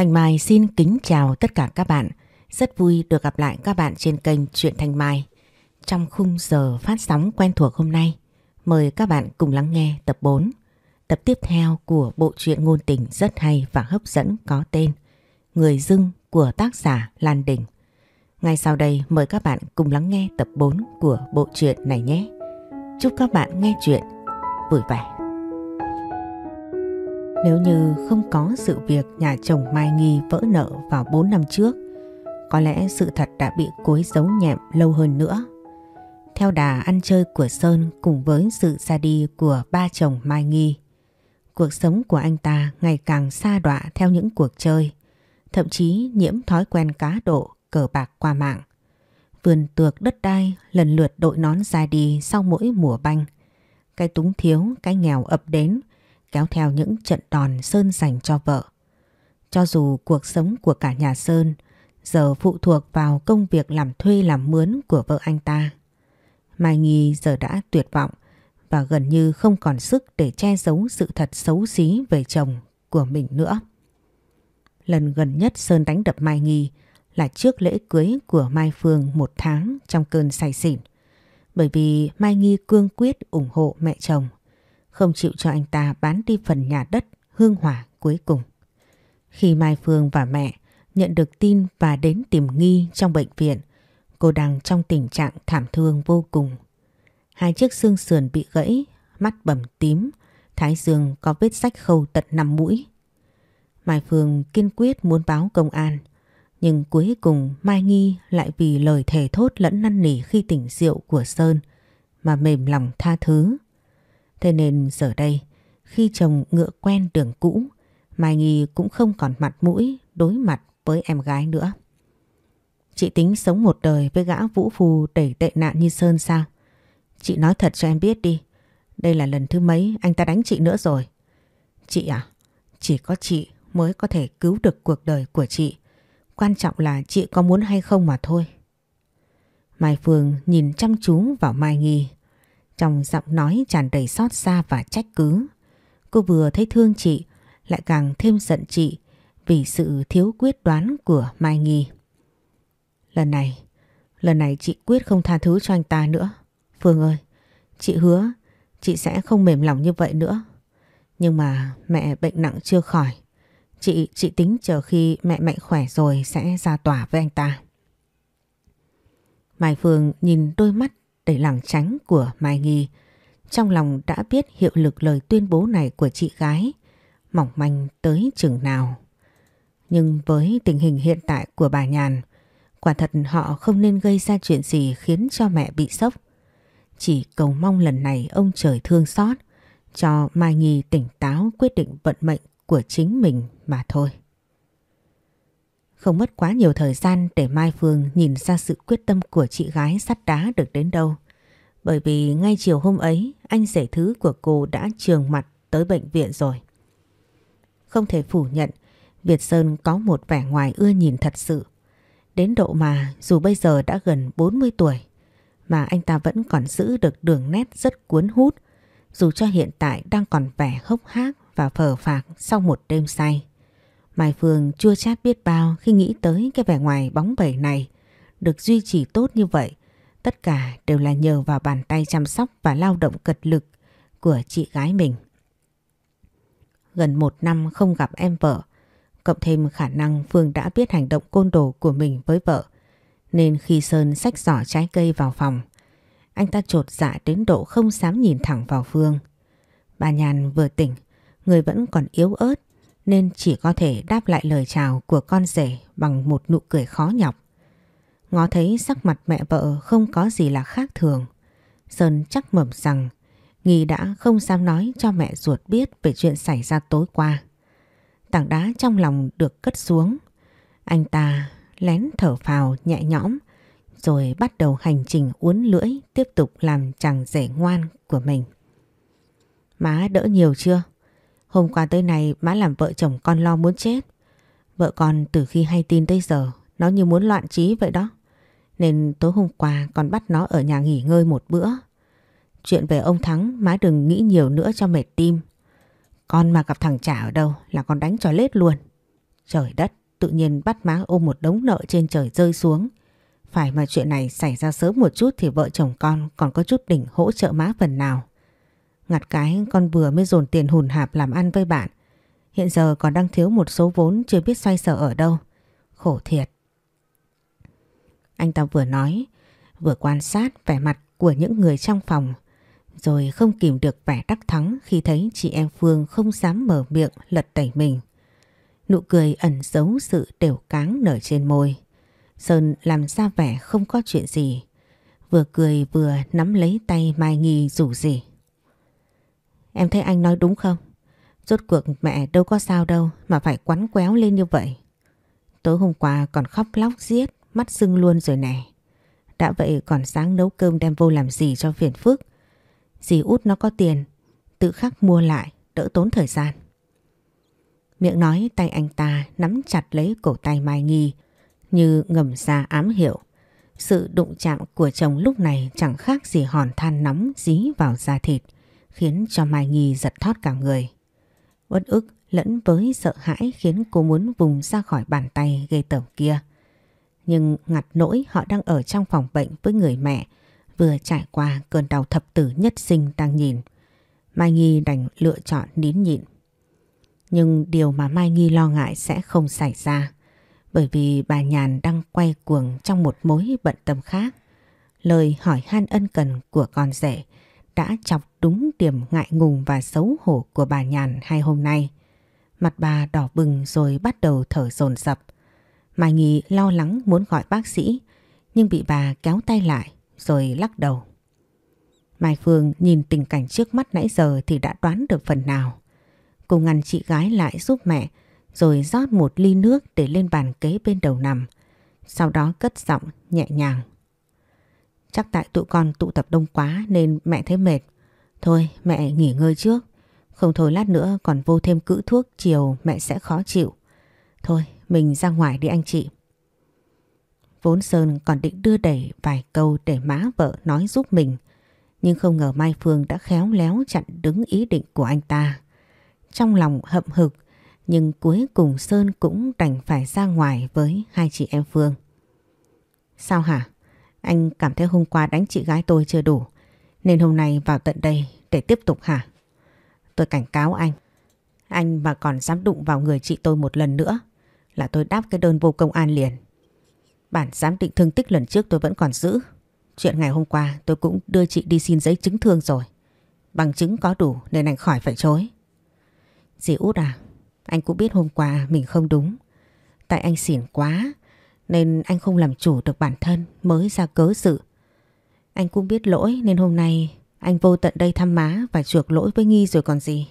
Thanh Mai xin kính chào tất cả các bạn. Rất vui được gặp lại các bạn trên kênh Truyện Thanh Mai. Trong khung giờ phát sóng quen thuộc hôm nay, mời các bạn cùng lắng nghe tập 4. Tập tiếp theo của bộ truyện ngôn tình rất hay và hấp dẫn có tên Người dưng của tác giả Lan Đình. Ngay sau đây mời các bạn cùng lắng nghe tập 4 của bộ truyện này nhé. Chúc các bạn nghe chuyện vui vẻ. Nếu như không có sự việc nhà chồng Mai Nghi vỡ nợ vào 4 năm trước, có lẽ sự thật đã bị cối giấu nhẹm lâu hơn nữa. Theo đà ăn chơi của Sơn cùng với sự ra đi của ba chồng Mai Nghi, cuộc sống của anh ta ngày càng xa đọa theo những cuộc chơi, thậm chí nhiễm thói quen cá độ, cờ bạc qua mạng. Vườn tược đất đai lần lượt đội nón ra đi sau mỗi mùa banh. Cái túng thiếu, cái nghèo ập đến, kéo theo những trận đòn Sơn dành cho vợ. Cho dù cuộc sống của cả nhà Sơn, giờ phụ thuộc vào công việc làm thuê làm mướn của vợ anh ta. Mai Nghi giờ đã tuyệt vọng và gần như không còn sức để che giấu sự thật xấu xí về chồng của mình nữa. Lần gần nhất Sơn đánh đập Mai Nghi là trước lễ cưới của Mai Phương một tháng trong cơn say xỉn. Bởi vì Mai Nghi cương quyết ủng hộ mẹ chồng không chịu cho anh ta bán đi phần nhà đất hương hỏa cuối cùng. Khi Mai Phương và mẹ nhận được tin và đến tìm Nghi trong bệnh viện, cô đang trong tình trạng thảm thương vô cùng. Hai chiếc xương sườn bị gãy, mắt bầm tím, thái dương có vết sách khâu tận năm mũi. Mai Phương kiên quyết muốn báo công an, nhưng cuối cùng Mai Nghi lại vì lời thề thốt lẫn năn nỉ khi tỉnh rượu của Sơn mà mềm lòng tha thứ. Thế nên giờ đây, khi chồng ngựa quen đường cũ, Mai Nghi cũng không còn mặt mũi đối mặt với em gái nữa. Chị tính sống một đời với gã vũ phù đẩy tệ nạn như Sơn sao? Chị nói thật cho em biết đi. Đây là lần thứ mấy anh ta đánh chị nữa rồi. Chị à? Chỉ có chị mới có thể cứu được cuộc đời của chị. Quan trọng là chị có muốn hay không mà thôi. Mai Phương nhìn chăm chú vào Mai Nghi trong giọng nói tràn đầy xót xa và trách cứ. Cô vừa thấy thương chị, lại càng thêm giận chị vì sự thiếu quyết đoán của Mai Nghi. Lần này, lần này chị quyết không tha thứ cho anh ta nữa. Phương ơi, chị hứa chị sẽ không mềm lòng như vậy nữa. Nhưng mà mẹ bệnh nặng chưa khỏi. Chị, chị tính chờ khi mẹ mạnh khỏe rồi sẽ ra tòa với anh ta. Mai Phương nhìn đôi mắt để lảng tránh của Mai Nghi. Trong lòng đã biết hiệu lực lời tuyên bố này của chị gái mỏng manh tới chừng nào. Nhưng với tình hình hiện tại của bà Nhàn, quả thật họ không nên gây ra chuyện gì khiến cho mẹ bị sốc. Chỉ cầu mong lần này ông trời thương xót, cho Mai Nghi tỉnh táo quyết định vận mệnh của chính mình mà thôi. Không mất quá nhiều thời gian để Mai Phương nhìn ra sự quyết tâm của chị gái sắt đá được đến đâu. Bởi vì ngay chiều hôm ấy, anh rể thứ của cô đã trường mặt tới bệnh viện rồi. Không thể phủ nhận, Việt Sơn có một vẻ ngoài ưa nhìn thật sự. Đến độ mà dù bây giờ đã gần 40 tuổi, mà anh ta vẫn còn giữ được đường nét rất cuốn hút, dù cho hiện tại đang còn vẻ hốc hác và phờ phạc sau một đêm say. Mai Phương chua chát biết bao khi nghĩ tới cái vẻ ngoài bóng bẩy này được duy trì tốt như vậy. Tất cả đều là nhờ vào bàn tay chăm sóc và lao động cật lực của chị gái mình. Gần một năm không gặp em vợ, cộng thêm khả năng Phương đã biết hành động côn đồ của mình với vợ. Nên khi Sơn xách giỏ trái cây vào phòng, anh ta trột dạ đến độ không dám nhìn thẳng vào Phương. Bà Nhàn vừa tỉnh, người vẫn còn yếu ớt nên chỉ có thể đáp lại lời chào của con rể bằng một nụ cười khó nhọc. Ngó thấy sắc mặt mẹ vợ không có gì là khác thường. Sơn chắc mẩm rằng, Nghi đã không dám nói cho mẹ ruột biết về chuyện xảy ra tối qua. Tảng đá trong lòng được cất xuống. Anh ta lén thở phào nhẹ nhõm, rồi bắt đầu hành trình uốn lưỡi tiếp tục làm chàng rể ngoan của mình. Má đỡ nhiều chưa? Hôm qua tới này má làm vợ chồng con lo muốn chết. Vợ con từ khi hay tin tới giờ nó như muốn loạn trí vậy đó. Nên tối hôm qua con bắt nó ở nhà nghỉ ngơi một bữa. Chuyện về ông Thắng má đừng nghĩ nhiều nữa cho mệt tim. Con mà gặp thằng trả ở đâu là con đánh cho lết luôn. Trời đất, tự nhiên bắt má ôm một đống nợ trên trời rơi xuống. Phải mà chuyện này xảy ra sớm một chút thì vợ chồng con còn có chút đỉnh hỗ trợ má phần nào. Ngặt cái con vừa mới dồn tiền hùn hạp làm ăn với bạn. Hiện giờ còn đang thiếu một số vốn chưa biết xoay sở ở đâu. Khổ thiệt. Anh ta vừa nói, vừa quan sát vẻ mặt của những người trong phòng, rồi không kìm được vẻ đắc thắng khi thấy chị em Phương không dám mở miệng lật tẩy mình. Nụ cười ẩn giấu sự đều cáng nở trên môi. Sơn làm ra vẻ không có chuyện gì. Vừa cười vừa nắm lấy tay Mai Nghi rủ gì. Em thấy anh nói đúng không? Rốt cuộc mẹ đâu có sao đâu mà phải quắn quéo lên như vậy. Tối hôm qua còn khóc lóc giết, mắt sưng luôn rồi nè. Đã vậy còn sáng nấu cơm đem vô làm gì cho phiền phức. Dì út nó có tiền, tự khắc mua lại, đỡ tốn thời gian. Miệng nói tay anh ta nắm chặt lấy cổ tay Mai Nghi như ngầm ra ám hiệu. Sự đụng chạm của chồng lúc này chẳng khác gì hòn than nóng dí vào da thịt, khiến cho Mai Nhi giật thót cả người. Uất ức lẫn với sợ hãi khiến cô muốn vùng ra khỏi bàn tay gây tởm kia. Nhưng ngặt nỗi họ đang ở trong phòng bệnh với người mẹ, vừa trải qua cơn đau thập tử nhất sinh đang nhìn. Mai Nhi đành lựa chọn nín nhịn. Nhưng điều mà Mai Nhi lo ngại sẽ không xảy ra, bởi vì bà Nhàn đang quay cuồng trong một mối bận tâm khác. Lời hỏi han ân cần của con rể đã chọc đúng điểm ngại ngùng và xấu hổ của bà Nhàn hai hôm nay. Mặt bà đỏ bừng rồi bắt đầu thở dồn dập. Mai Nghi lo lắng muốn gọi bác sĩ, nhưng bị bà kéo tay lại rồi lắc đầu. Mai Phương nhìn tình cảnh trước mắt nãy giờ thì đã đoán được phần nào. Cô ngăn chị gái lại giúp mẹ, rồi rót một ly nước để lên bàn kế bên đầu nằm. Sau đó cất giọng nhẹ nhàng. Chắc tại tụi con tụ tập đông quá nên mẹ thấy mệt. Thôi, mẹ nghỉ ngơi trước. Không thôi lát nữa còn vô thêm cữ thuốc, chiều mẹ sẽ khó chịu. Thôi, mình ra ngoài đi anh chị. Vốn Sơn còn định đưa đẩy vài câu để má vợ nói giúp mình. Nhưng không ngờ Mai Phương đã khéo léo chặn đứng ý định của anh ta. Trong lòng hậm hực, nhưng cuối cùng Sơn cũng đành phải ra ngoài với hai chị em Phương. Sao hả? Anh cảm thấy hôm qua đánh chị gái tôi chưa đủ nên hôm nay vào tận đây để tiếp tục hả? Tôi cảnh cáo anh. Anh mà còn dám đụng vào người chị tôi một lần nữa là tôi đáp cái đơn vô công an liền. Bản giám định thương tích lần trước tôi vẫn còn giữ. Chuyện ngày hôm qua tôi cũng đưa chị đi xin giấy chứng thương rồi. Bằng chứng có đủ nên anh khỏi phải chối. Dì út à, anh cũng biết hôm qua mình không đúng. Tại anh xỉn quá nên anh không làm chủ được bản thân mới ra cớ sự. Anh cũng biết lỗi, nên hôm nay anh vô tận đây thăm má và chuộc lỗi với Nghi rồi còn gì.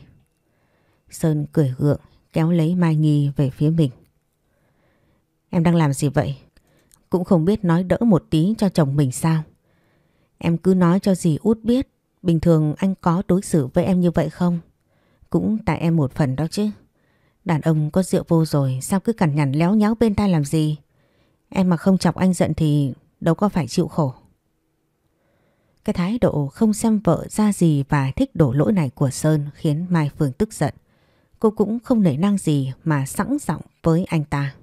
Sơn cười gượng, kéo lấy Mai Nghi về phía mình. Em đang làm gì vậy? Cũng không biết nói đỡ một tí cho chồng mình sao. Em cứ nói cho dì út biết, bình thường anh có đối xử với em như vậy không? Cũng tại em một phần đó chứ. Đàn ông có rượu vô rồi, sao cứ cằn nhằn léo nháo bên tai làm gì? Em mà không chọc anh giận thì đâu có phải chịu khổ. Cái thái độ không xem vợ ra gì và thích đổ lỗi này của Sơn khiến Mai Phương tức giận. Cô cũng không nể năng gì mà sẵn giọng với anh ta.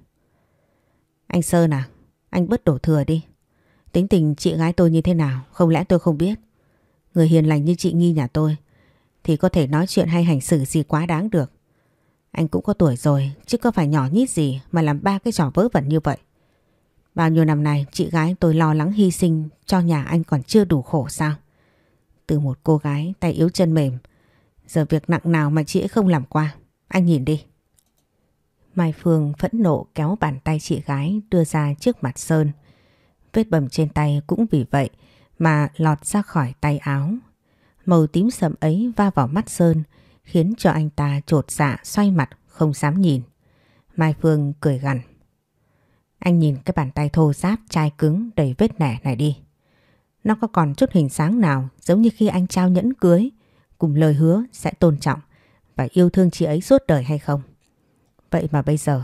Anh Sơn à, anh bớt đổ thừa đi. Tính tình chị gái tôi như thế nào, không lẽ tôi không biết. Người hiền lành như chị Nghi nhà tôi thì có thể nói chuyện hay hành xử gì quá đáng được. Anh cũng có tuổi rồi chứ có phải nhỏ nhít gì mà làm ba cái trò vớ vẩn như vậy. Bao nhiêu năm nay, chị gái tôi lo lắng hy sinh cho nhà anh còn chưa đủ khổ sao? Từ một cô gái tay yếu chân mềm, giờ việc nặng nào mà chị ấy không làm qua. Anh nhìn đi. Mai Phương phẫn nộ kéo bàn tay chị gái đưa ra trước mặt Sơn. Vết bầm trên tay cũng vì vậy mà lọt ra khỏi tay áo. Màu tím sầm ấy va vào mắt Sơn, khiến cho anh ta trột dạ xoay mặt, không dám nhìn. Mai Phương cười gằn. Anh nhìn cái bàn tay thô ráp chai cứng, đầy vết nẻ này đi. Nó có còn chút hình sáng nào giống như khi anh trao nhẫn cưới, cùng lời hứa sẽ tôn trọng và yêu thương chị ấy suốt đời hay không? Vậy mà bây giờ,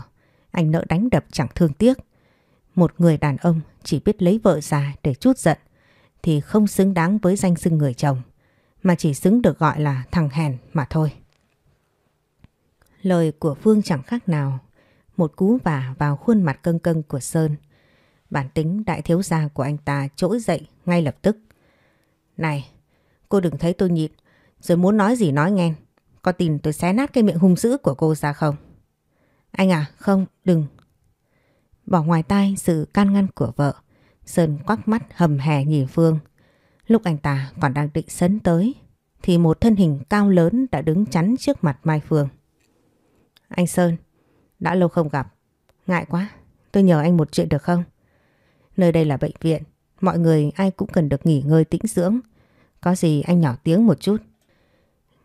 anh nỡ đánh đập chẳng thương tiếc. Một người đàn ông chỉ biết lấy vợ già để chút giận thì không xứng đáng với danh xưng người chồng, mà chỉ xứng được gọi là thằng hèn mà thôi. Lời của Phương chẳng khác nào một cú vả vào khuôn mặt cân cân của Sơn. Bản tính đại thiếu gia của anh ta trỗi dậy ngay lập tức. Này, cô đừng thấy tôi nhịn, rồi muốn nói gì nói nghe. Có tin tôi xé nát cái miệng hung dữ của cô ra không? Anh à, không, đừng. Bỏ ngoài tai sự can ngăn của vợ, Sơn quắc mắt hầm hè nhìn Phương. Lúc anh ta còn đang định sấn tới, thì một thân hình cao lớn đã đứng chắn trước mặt Mai Phương. Anh Sơn, đã lâu không gặp. Ngại quá, tôi nhờ anh một chuyện được không? Nơi đây là bệnh viện, mọi người ai cũng cần được nghỉ ngơi tĩnh dưỡng. Có gì anh nhỏ tiếng một chút.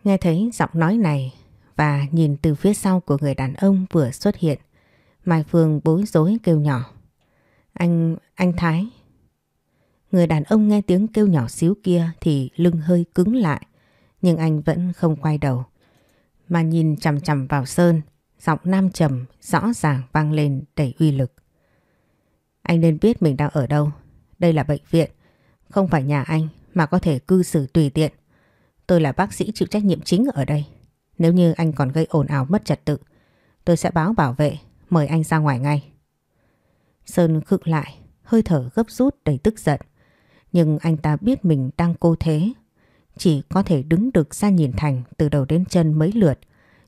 Nghe thấy giọng nói này và nhìn từ phía sau của người đàn ông vừa xuất hiện, Mai Phương bối rối kêu nhỏ. Anh, anh Thái. Người đàn ông nghe tiếng kêu nhỏ xíu kia thì lưng hơi cứng lại, nhưng anh vẫn không quay đầu. Mà nhìn chằm chằm vào Sơn, giọng nam trầm rõ ràng vang lên đầy uy lực. Anh nên biết mình đang ở đâu. Đây là bệnh viện, không phải nhà anh mà có thể cư xử tùy tiện. Tôi là bác sĩ chịu trách nhiệm chính ở đây. Nếu như anh còn gây ồn ào mất trật tự, tôi sẽ báo bảo vệ, mời anh ra ngoài ngay. Sơn khựng lại, hơi thở gấp rút đầy tức giận. Nhưng anh ta biết mình đang cô thế. Chỉ có thể đứng được ra nhìn Thành từ đầu đến chân mấy lượt,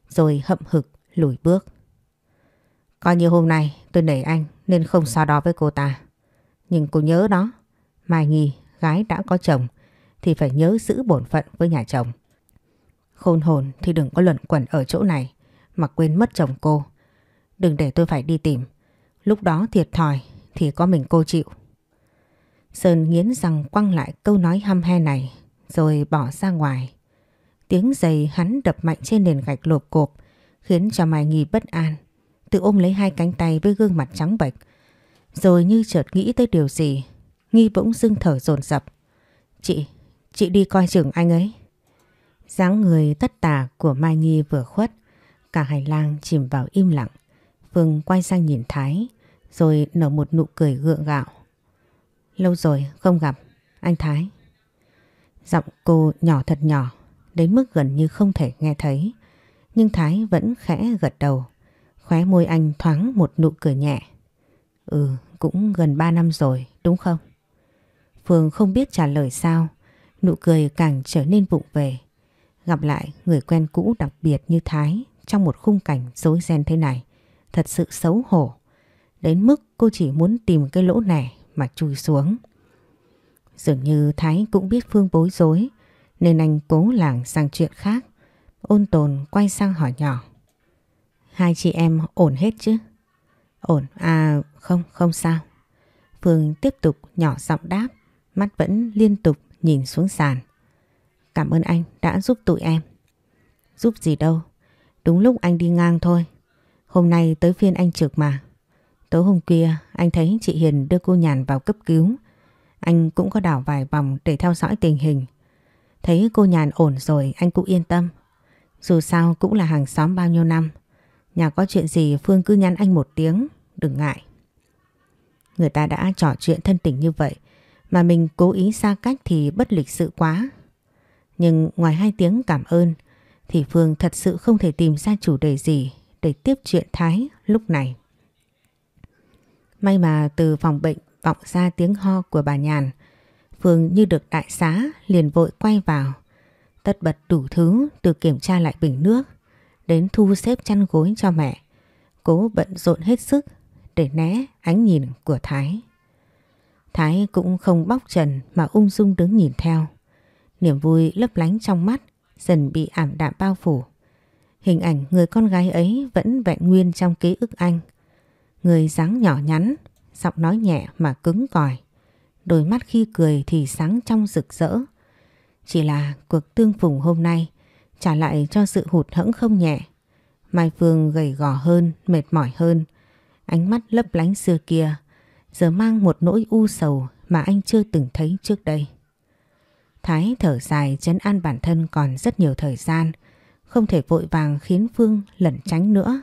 rồi hậm hực lùi bước. Coi như hôm nay tôi nể anh nên không so đo với cô ta. Nhưng cô nhớ đó, Mai Nghi, gái đã có chồng thì phải nhớ giữ bổn phận với nhà chồng. Khôn hồn thì đừng có luẩn quẩn ở chỗ này mà quên mất chồng cô. Đừng để tôi phải đi tìm. Lúc đó thiệt thòi thì có mình cô chịu. Sơn nghiến răng quăng lại câu nói hăm he này rồi bỏ ra ngoài. Tiếng giày hắn đập mạnh trên nền gạch lộp cộp khiến cho Mai Nghi bất an. Tự ôm lấy hai cánh tay với gương mặt trắng bệch. Rồi như chợt nghĩ tới điều gì, Nghi bỗng dưng thở dồn dập. Chị, chị đi coi chừng anh ấy. dáng người tất tả của Mai Nhi vừa khuất, cả hành lang chìm vào im lặng. Phương quay sang nhìn Thái, rồi nở một nụ cười gượng gạo. Lâu rồi không gặp, anh Thái. Giọng cô nhỏ thật nhỏ, đến mức gần như không thể nghe thấy. Nhưng Thái vẫn khẽ gật đầu. Khóe môi anh thoáng một nụ cười nhẹ. Ừ, cũng gần 3 năm rồi, đúng không? Phương không biết trả lời sao. Nụ cười càng trở nên vụng về. Gặp lại người quen cũ đặc biệt như Thái trong một khung cảnh rối ren thế này. Thật sự xấu hổ. Đến mức cô chỉ muốn tìm cái lỗ này mà chui xuống. Dường như Thái cũng biết Phương bối rối nên anh cố lảng sang chuyện khác. Ôn tồn quay sang hỏi nhỏ. Hai chị em ổn hết chứ? Ổn, à không, không sao. Phương tiếp tục nhỏ giọng đáp, mắt vẫn liên tục nhìn xuống sàn. Cảm ơn anh đã giúp tụi em. Giúp gì đâu, đúng lúc anh đi ngang thôi. Hôm nay tới phiên anh trực mà. Tối hôm kia anh thấy chị Hiền đưa cô Nhàn vào cấp cứu. Anh cũng có đảo vài vòng để theo dõi tình hình. Thấy cô Nhàn ổn rồi anh cũng yên tâm. Dù sao cũng là hàng xóm bao nhiêu năm. Nhà có chuyện gì Phương cứ nhắn anh một tiếng, đừng ngại. Người ta đã trò chuyện thân tình như vậy mà mình cố ý xa cách thì bất lịch sự quá. Nhưng ngoài hai tiếng cảm ơn thì Phương thật sự không thể tìm ra chủ đề gì để tiếp chuyện Thái lúc này. May mà từ phòng bệnh vọng ra tiếng ho của bà Nhàn. Phương như được đại xá liền vội quay vào Tất bật đủ thứ từ kiểm tra lại bình nước đến thu xếp chăn gối cho mẹ. Cố bận rộn hết sức để né ánh nhìn của Thái. Thái cũng không bóc trần mà ung dung đứng nhìn theo. Niềm vui lấp lánh trong mắt dần bị ảm đạm bao phủ. Hình ảnh người con gái ấy vẫn vẹn nguyên trong ký ức anh. Người dáng nhỏ nhắn, giọng nói nhẹ mà cứng cỏi. Đôi mắt khi cười thì sáng trong rực rỡ. Chỉ là cuộc tương phùng hôm nay trả lại cho sự hụt hẫng không nhẹ. Mai Phương gầy gò hơn, mệt mỏi hơn. Ánh mắt lấp lánh xưa kia giờ mang một nỗi u sầu mà anh chưa từng thấy trước đây. Thái thở dài chấn an bản thân còn rất nhiều thời gian, không thể vội vàng khiến Phương lẩn tránh nữa.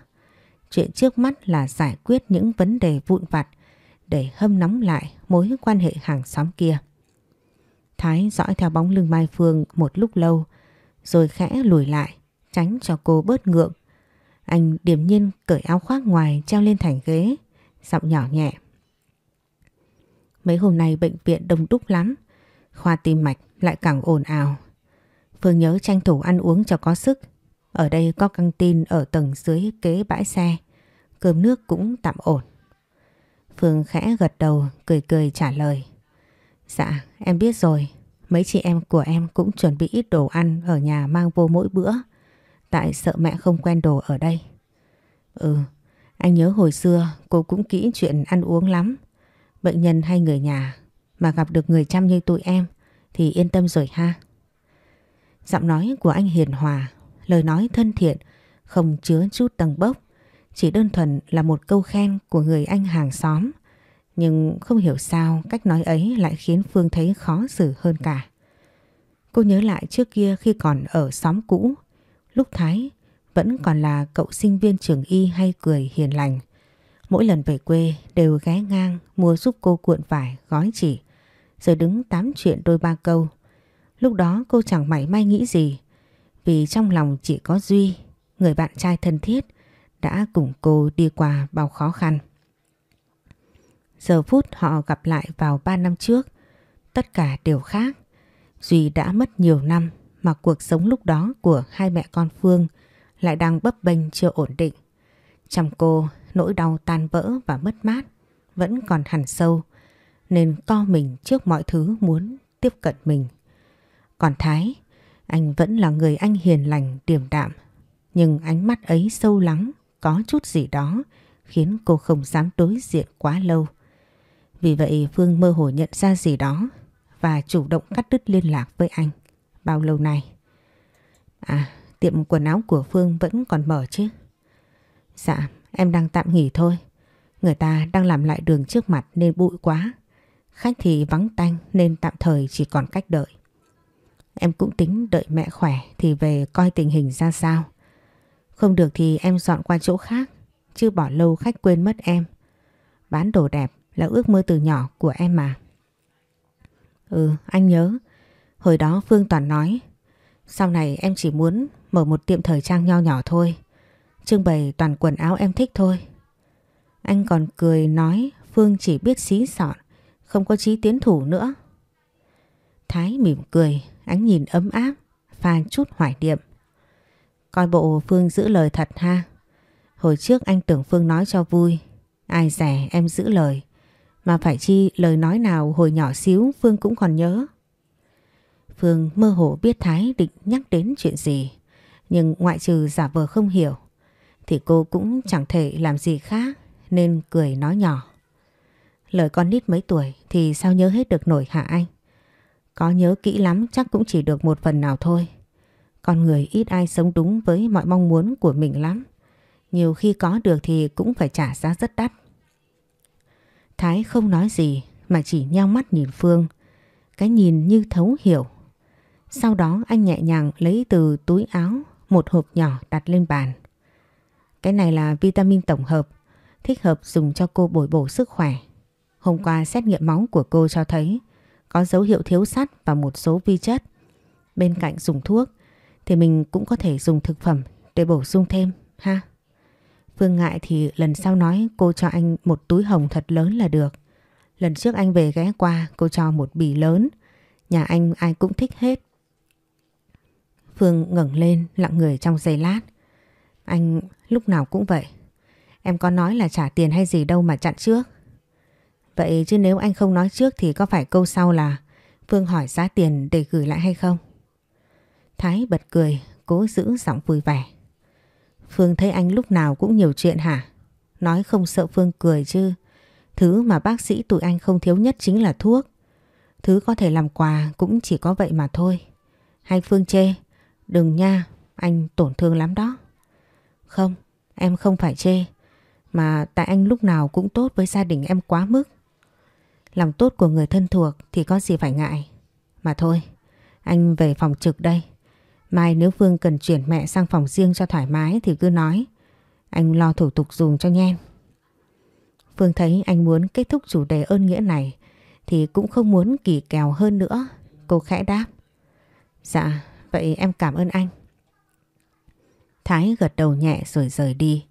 Chuyện trước mắt là giải quyết những vấn đề vụn vặt để hâm nóng lại mối quan hệ hàng xóm kia. Thái dõi theo bóng lưng Mai Phương một lúc lâu rồi khẽ lùi lại tránh cho cô bớt ngượng. Anh điềm nhiên cởi áo khoác ngoài treo lên thành ghế, giọng nhỏ nhẹ. Mấy hôm nay bệnh viện đông đúc lắm, khoa tim mạch lại càng ồn ào. Phương nhớ tranh thủ ăn uống cho có sức. Ở đây có căng tin ở tầng dưới kế bãi xe, cơm nước cũng tạm ổn. Phương khẽ gật đầu, cười cười trả lời. Dạ, em biết rồi. Mấy chị em của em cũng chuẩn bị ít đồ ăn ở nhà mang vô mỗi bữa. Tại sợ mẹ không quen đồ ở đây. Ừ, anh nhớ hồi xưa cô cũng kỹ chuyện ăn uống lắm. Bệnh nhân hay người nhà mà gặp được người chăm như tụi em thì yên tâm rồi ha. Giọng nói của anh hiền hòa, lời nói thân thiện, không chứa chút tầng bốc. Chỉ đơn thuần là một câu khen của người anh hàng xóm. Nhưng không hiểu sao cách nói ấy lại khiến Phương thấy khó xử hơn cả. Cô nhớ lại trước kia khi còn ở xóm cũ, lúc Thái vẫn còn là cậu sinh viên trường y hay cười hiền lành. Mỗi lần về quê đều ghé ngang mua giúp cô cuộn vải gói chỉ, rồi đứng tám chuyện đôi ba câu. Lúc đó cô chẳng mảy may nghĩ gì, vì trong lòng chỉ có Duy, người bạn trai thân thiết, đã cùng cô đi qua bao khó khăn. Giờ phút họ gặp lại vào 3 năm trước, tất cả đều khác. Duy đã mất nhiều năm mà cuộc sống lúc đó của hai mẹ con Phương lại đang bấp bênh chưa ổn định. Trong cô, nỗi đau tan vỡ và mất mát vẫn còn hẳn sâu nên co mình trước mọi thứ muốn tiếp cận mình. Còn Thái, anh vẫn là người anh hiền lành điềm đạm nhưng ánh mắt ấy sâu lắng có chút gì đó khiến cô không dám đối diện quá lâu. Vì vậy Phương mơ hồ nhận ra gì đó và chủ động cắt đứt liên lạc với anh bao lâu nay. À, tiệm quần áo của Phương vẫn còn mở chứ? Dạ, em đang tạm nghỉ thôi. Người ta đang làm lại đường trước mặt nên bụi quá. Khách thì vắng tanh nên tạm thời chỉ còn cách đợi. Em cũng tính đợi mẹ khỏe thì về coi tình hình ra sao. Không được thì em dọn qua chỗ khác, chứ bỏ lâu khách quên mất em. Bán đồ đẹp là ước mơ từ nhỏ của em mà. Ừ, anh nhớ. Hồi đó Phương Toàn nói, sau này em chỉ muốn mở một tiệm thời trang nho nhỏ thôi. Trưng bày toàn quần áo em thích thôi. Anh còn cười nói Phương chỉ biết xí sọn, không có trí tiến thủ nữa. Thái mỉm cười, ánh nhìn ấm áp, pha chút hoài niệm. Coi bộ Phương giữ lời thật ha. Hồi trước anh tưởng Phương nói cho vui. Ai rẻ em giữ lời. Mà phải chi lời nói nào hồi nhỏ xíu Phương cũng còn nhớ. Phương mơ hồ biết Thái định nhắc đến chuyện gì. Nhưng ngoại trừ giả vờ không hiểu. Thì cô cũng chẳng thể làm gì khác. Nên cười nói nhỏ. Lời con nít mấy tuổi thì sao nhớ hết được nổi hả anh? Có nhớ kỹ lắm chắc cũng chỉ được một phần nào thôi. Con người ít ai sống đúng với mọi mong muốn của mình lắm. Nhiều khi có được thì cũng phải trả giá rất đắt. Thái không nói gì mà chỉ nheo mắt nhìn Phương. Cái nhìn như thấu hiểu. Sau đó anh nhẹ nhàng lấy từ túi áo một hộp nhỏ đặt lên bàn. Cái này là vitamin tổng hợp, thích hợp dùng cho cô bồi bổ sức khỏe. Hôm qua xét nghiệm máu của cô cho thấy có dấu hiệu thiếu sắt và một số vi chất. Bên cạnh dùng thuốc thì mình cũng có thể dùng thực phẩm để bổ sung thêm ha. Phương ngại thì lần sau nói cô cho anh một túi hồng thật lớn là được. Lần trước anh về ghé qua cô cho một bì lớn. Nhà anh ai cũng thích hết. Phương ngẩng lên lặng người trong giây lát. Anh lúc nào cũng vậy. Em có nói là trả tiền hay gì đâu mà chặn trước. Vậy chứ nếu anh không nói trước thì có phải câu sau là Phương hỏi giá tiền để gửi lại hay không? Thái bật cười, cố giữ giọng vui vẻ. Phương thấy anh lúc nào cũng nhiều chuyện hả? Nói không sợ Phương cười chứ. Thứ mà bác sĩ tụi anh không thiếu nhất chính là thuốc. Thứ có thể làm quà cũng chỉ có vậy mà thôi. Hay Phương chê? Đừng nha, anh tổn thương lắm đó. Không, em không phải chê. Mà tại anh lúc nào cũng tốt với gia đình em quá mức. Lòng tốt của người thân thuộc thì có gì phải ngại. Mà thôi, anh về phòng trực đây. Mai nếu Phương cần chuyển mẹ sang phòng riêng cho thoải mái thì cứ nói. Anh lo thủ tục dùng cho nhen. Phương thấy anh muốn kết thúc chủ đề ơn nghĩa này thì cũng không muốn kỳ kèo hơn nữa. Cô khẽ đáp. Dạ, vậy em cảm ơn anh. Thái gật đầu nhẹ rồi rời đi.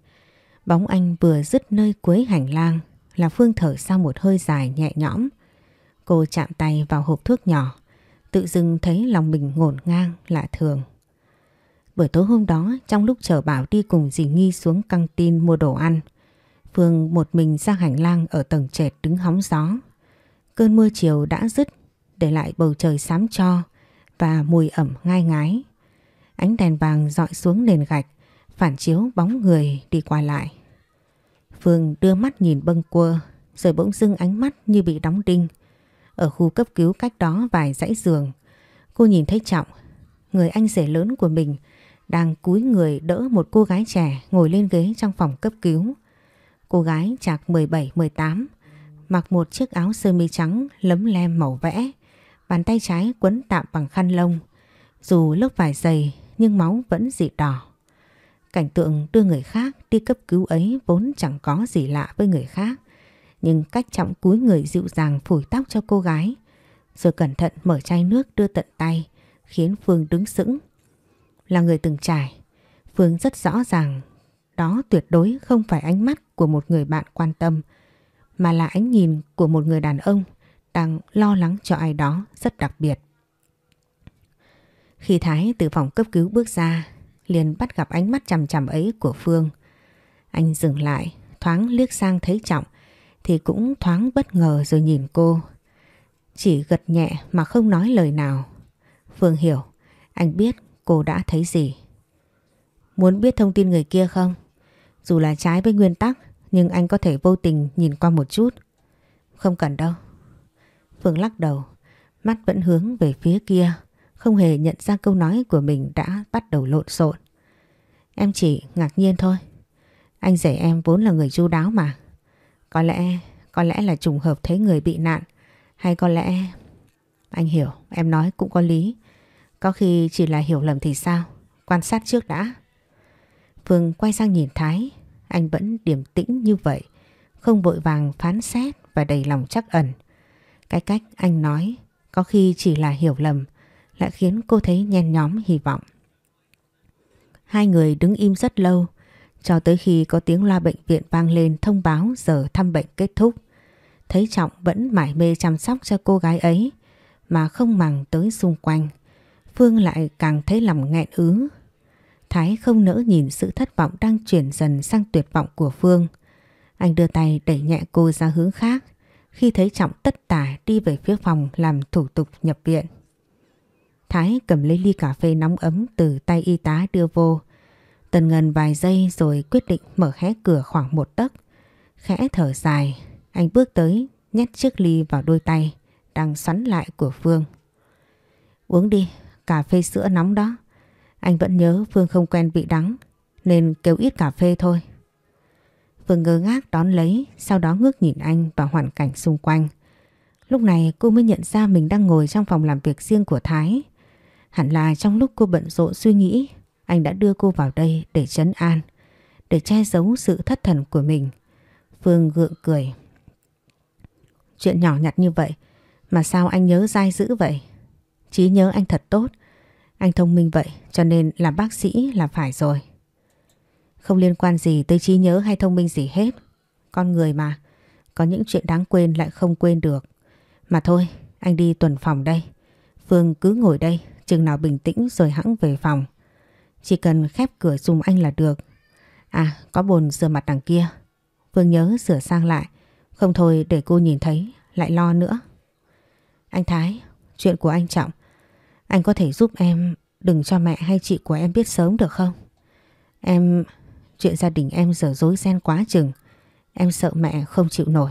Bóng anh vừa dứt nơi cuối hành lang là Phương thở sau một hơi dài nhẹ nhõm. Cô chạm tay vào hộp thuốc nhỏ, tự dưng thấy lòng mình ngổn ngang lạ thường. Buổi tối hôm đó trong lúc chờ Bảo đi cùng dì Nghi xuống căng tin mua đồ ăn, Phương một mình ra hành lang ở tầng trệt đứng hóng gió. Cơn mưa chiều đã dứt, để lại bầu trời xám cho và mùi ẩm ngai ngái. Ánh đèn vàng dọi xuống nền gạch, phản chiếu bóng người đi qua lại. Phương đưa mắt nhìn bâng quơ, rồi bỗng dưng ánh mắt như bị đóng đinh. Ở khu cấp cứu cách đó vài dãy giường, cô nhìn thấy Trọng, người anh rể lớn của mình, đang cúi người đỡ một cô gái trẻ ngồi lên ghế trong phòng cấp cứu. Cô gái chạc 17-18, mặc một chiếc áo sơ mi trắng lấm lem màu vẽ, bàn tay trái quấn tạm bằng khăn lông. Dù lớp vải dày nhưng máu vẫn dị đỏ. Cảnh tượng đưa người khác đi cấp cứu ấy vốn chẳng có gì lạ với người khác. Nhưng cách trọng cúi người dịu dàng phủi tóc cho cô gái, rồi cẩn thận mở chai nước đưa tận tay, khiến Phương đứng sững. Là người từng trải, Phương rất rõ ràng đó tuyệt đối không phải ánh mắt của một người bạn quan tâm, mà là ánh nhìn của một người đàn ông đang lo lắng cho ai đó rất đặc biệt. Khi Thái từ phòng cấp cứu bước ra, liền bắt gặp ánh mắt chằm chằm ấy của Phương. Anh dừng lại, thoáng liếc sang thấy Trọng, thì cũng thoáng bất ngờ rồi nhìn cô. Chỉ gật nhẹ mà không nói lời nào. Phương hiểu, anh biết cô đã thấy gì. Muốn biết thông tin người kia không? Dù là trái với nguyên tắc, nhưng anh có thể vô tình nhìn qua một chút. Không cần đâu. Phương lắc đầu, mắt vẫn hướng về phía kia, không hề nhận ra câu nói của mình đã bắt đầu lộn xộn. Em chỉ ngạc nhiên thôi. Anh rể em vốn là người chu đáo mà. Có lẽ, có lẽ là trùng hợp thấy người bị nạn, hay có lẽ... Anh hiểu, em nói cũng có lý. Có khi chỉ là hiểu lầm thì sao? Quan sát trước đã. Phương quay sang nhìn Thái, anh vẫn điềm tĩnh như vậy, không vội vàng phán xét và đầy lòng chắc ẩn. Cái cách anh nói có khi chỉ là hiểu lầm lại khiến cô thấy nhen nhóm hy vọng. Hai người đứng im rất lâu cho tới khi có tiếng loa bệnh viện vang lên thông báo giờ thăm bệnh kết thúc. Thấy Trọng vẫn mải mê chăm sóc cho cô gái ấy mà không màng tới xung quanh. Phương lại càng thấy lòng nghẹn ứ. Thái không nỡ nhìn sự thất vọng đang chuyển dần sang tuyệt vọng của Phương. Anh đưa tay đẩy nhẹ cô ra hướng khác, khi thấy Trọng tất tả đi về phía phòng làm thủ tục nhập viện. Thái cầm lấy ly cà phê nóng ấm từ tay y tá đưa vô. Tần Ngân vài giây rồi quyết định mở hé cửa khoảng một tấc. Khẽ thở dài, anh bước tới nhét chiếc ly vào đôi tay đang xoắn lại của Phương. Uống đi, cà phê sữa nóng đó. Anh vẫn nhớ Phương không quen vị đắng nên kêu ít cà phê thôi. Phương ngơ ngác đón lấy, sau đó ngước nhìn anh và hoàn cảnh xung quanh. Lúc này cô mới nhận ra mình đang ngồi trong phòng làm việc riêng của Thái. Hẳn là trong lúc cô bận rộn suy nghĩ, anh đã đưa cô vào đây để chấn an, để che giấu sự thất thần của mình. Phương gượng cười. Chuyện nhỏ nhặt như vậy, mà sao anh nhớ dai dữ vậy? Chí nhớ anh thật tốt, anh thông minh vậy cho nên làm bác sĩ là phải rồi. Không liên quan gì tới trí nhớ hay thông minh gì hết. Con người mà, có những chuyện đáng quên lại không quên được. Mà thôi, anh đi tuần phòng đây. Phương cứ ngồi đây, chừng nào bình tĩnh rồi hãng về phòng. Chỉ cần khép cửa dùng anh là được. À, có bồn rửa mặt đằng kia. Phương nhớ sửa sang lại. Không thôi để cô nhìn thấy, lại lo nữa. Anh Thái, chuyện của anh Trọng. Anh có thể giúp em đừng cho mẹ hay chị của em biết sớm được không? Em Chuyện gia đình em dở dối ren quá chừng Em sợ mẹ không chịu nổi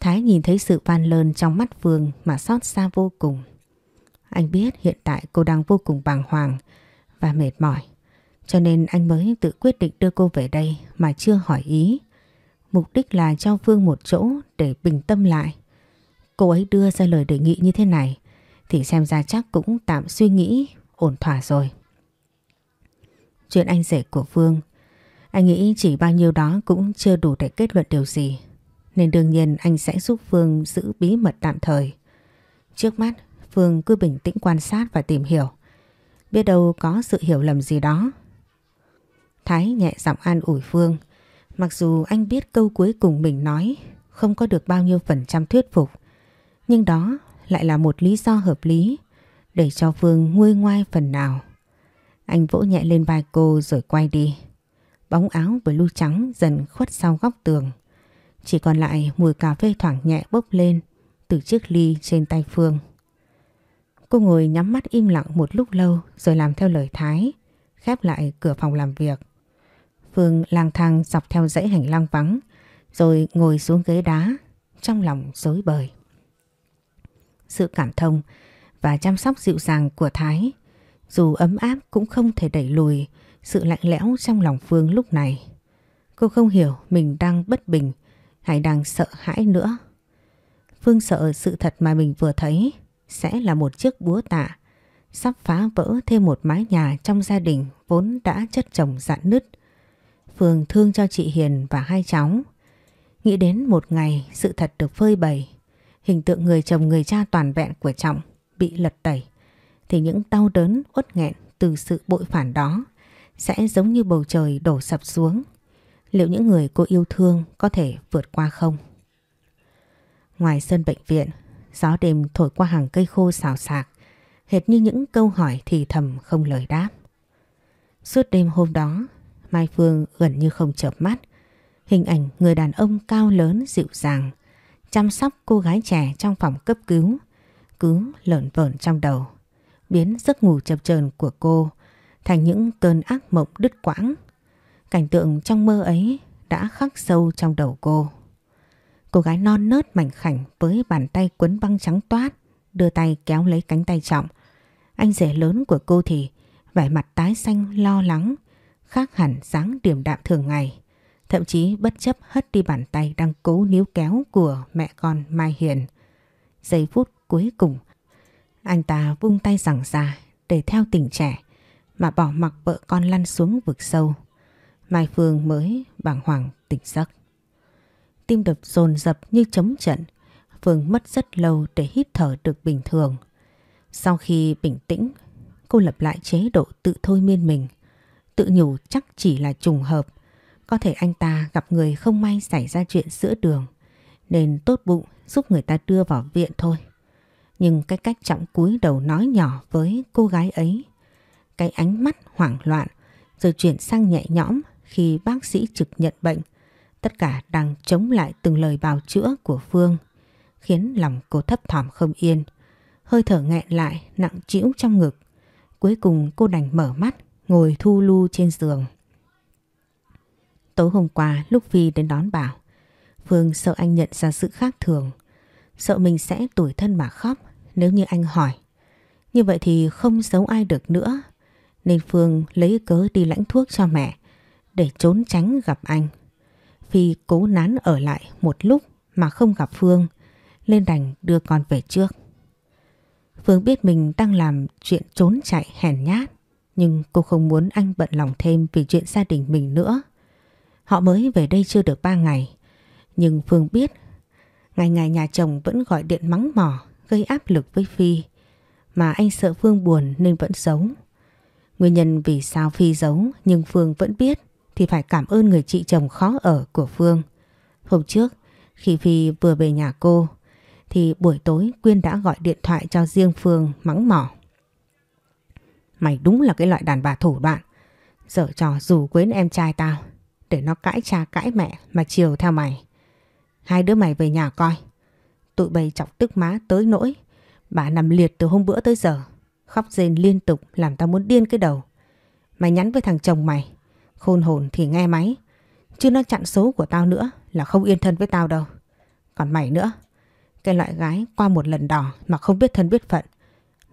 Thái nhìn thấy sự van lơn trong mắt Phương mà xót xa vô cùng. Anh biết hiện tại cô đang vô cùng bàng hoàng và mệt mỏi. Cho nên anh mới tự quyết định đưa cô về đây mà chưa hỏi ý. Mục đích là cho Phương một chỗ để bình tâm lại. Cô ấy đưa ra lời đề nghị như thế này thì xem ra chắc cũng tạm suy nghĩ ổn thỏa rồi. Chuyện anh rể của Phương anh nghĩ chỉ bao nhiêu đó cũng chưa đủ để kết luận điều gì. Nên đương nhiên anh sẽ giúp Phương giữ bí mật tạm thời. Trước mắt, Phương cứ bình tĩnh quan sát và tìm hiểu. Biết đâu có sự hiểu lầm gì đó. Thái nhẹ giọng an ủi Phương. Mặc dù anh biết câu cuối cùng mình nói không có được bao nhiêu phần trăm thuyết phục. Nhưng đó lại là một lý do hợp lý để cho Phương nguôi ngoai phần nào. Anh vỗ nhẹ lên vai cô rồi quay đi. Bóng áo blue trắng dần khuất sau góc tường. Chỉ còn lại mùi cà phê thoảng nhẹ bốc lên từ chiếc ly trên tay Phương. Cô ngồi nhắm mắt im lặng một lúc lâu rồi làm theo lời Thái, khép lại cửa phòng làm việc. Phương lang thang dọc theo dãy hành lang vắng rồi ngồi xuống ghế đá trong lòng dối bời. Sự cảm thông và chăm sóc dịu dàng của Thái dù ấm áp cũng không thể đẩy lùi sự lạnh lẽo trong lòng Phương lúc này. Cô không hiểu mình đang bất bình hay đang sợ hãi nữa. Phương sợ sự thật mà mình vừa thấy sẽ là một chiếc búa tạ sắp phá vỡ thêm một mái nhà trong gia đình vốn đã chất chồng dạn nứt. Phương thương cho chị Hiền và hai cháu. Nghĩ đến một ngày sự thật được phơi bày, hình tượng người chồng người cha toàn vẹn của Trọng bị lật tẩy, thì những đau đớn uất nghẹn từ sự bội phản đó sẽ giống như bầu trời đổ sập xuống. Liệu những người cô yêu thương có thể vượt qua không? Ngoài sân bệnh viện, gió đêm thổi qua hàng cây khô xào xạc, hệt như những câu hỏi thì thầm không lời đáp. Suốt đêm hôm đó, Mai Phương gần như không chợp mắt. Hình ảnh người đàn ông cao lớn dịu dàng, chăm sóc cô gái trẻ trong phòng cấp cứu, cứ lợn vợn trong đầu, biến giấc ngủ chập chờn của cô thành những cơn ác mộng đứt quãng. Cảnh tượng trong mơ ấy đã khắc sâu trong đầu cô. Cô gái non nớt mảnh khảnh với bàn tay quấn băng trắng toát, đưa tay kéo lấy cánh tay trọng. Anh rể lớn của cô thì vẻ mặt tái xanh lo lắng, khác hẳn dáng điềm đạm thường ngày. Thậm chí bất chấp hất đi bàn tay đang cố níu kéo của mẹ con Mai Hiền. Giây phút cuối cùng, anh ta vung tay sẵn ra để theo tình trẻ mà bỏ mặc vợ con lăn xuống vực sâu. Mai Phương mới bàng hoàng tỉnh giấc. Tim đập dồn dập như chống trận. Phương mất rất lâu để hít thở được bình thường. Sau khi bình tĩnh, cô lập lại chế độ tự thôi miên mình. Tự nhủ chắc chỉ là trùng hợp. Có thể anh ta gặp người không may xảy ra chuyện giữa đường. Nên tốt bụng giúp người ta đưa vào viện thôi. Nhưng cái cách trọng cúi đầu nói nhỏ với cô gái ấy. Cái ánh mắt hoảng loạn rồi chuyển sang nhẹ nhõm khi bác sĩ trực nhận bệnh. Tất cả đang chống lại từng lời bào chữa của Phương, khiến lòng cô thấp thỏm không yên. Hơi thở nghẹn lại, nặng trĩu trong ngực. Cuối cùng cô đành mở mắt, ngồi thu lu trên giường. Tối hôm qua lúc Phi đến đón Bảo, Phương sợ anh nhận ra sự khác thường. Sợ mình sẽ tủi thân mà khóc nếu như anh hỏi. Như vậy thì không giấu ai được nữa. Nên Phương lấy cớ đi lãnh thuốc cho mẹ để trốn tránh gặp anh. Phi cố nán ở lại một lúc mà không gặp Phương, lên đành đưa con về trước. Phương biết mình đang làm chuyện trốn chạy hèn nhát, nhưng cô không muốn anh bận lòng thêm vì chuyện gia đình mình nữa. Họ mới về đây chưa được ba ngày, nhưng Phương biết ngày ngày nhà chồng vẫn gọi điện mắng mỏ gây áp lực với Phi, mà anh sợ Phương buồn nên vẫn giấu. Nguyên nhân vì sao Phi giấu nhưng Phương vẫn biết thì phải cảm ơn người chị chồng khó ở của Phương. Hôm trước, khi Phi vừa về nhà cô, thì buổi tối Quyên đã gọi điện thoại cho riêng Phương mắng mỏ. Mày đúng là cái loại đàn bà thủ đoạn. Dở trò rủ quến em trai tao, để nó cãi cha cãi mẹ mà chiều theo mày. Hai đứa mày về nhà coi. Tụi bay chọc tức má tới nỗi. Bà nằm liệt từ hôm bữa tới giờ. Khóc rên liên tục làm tao muốn điên cái đầu. Mày nhắn với thằng chồng mày Khôn hồn thì nghe máy. Chứ nó chặn số của tao nữa là không yên thân với tao đâu. Còn mày nữa. Cái loại gái qua một lần đỏ mà không biết thân biết phận.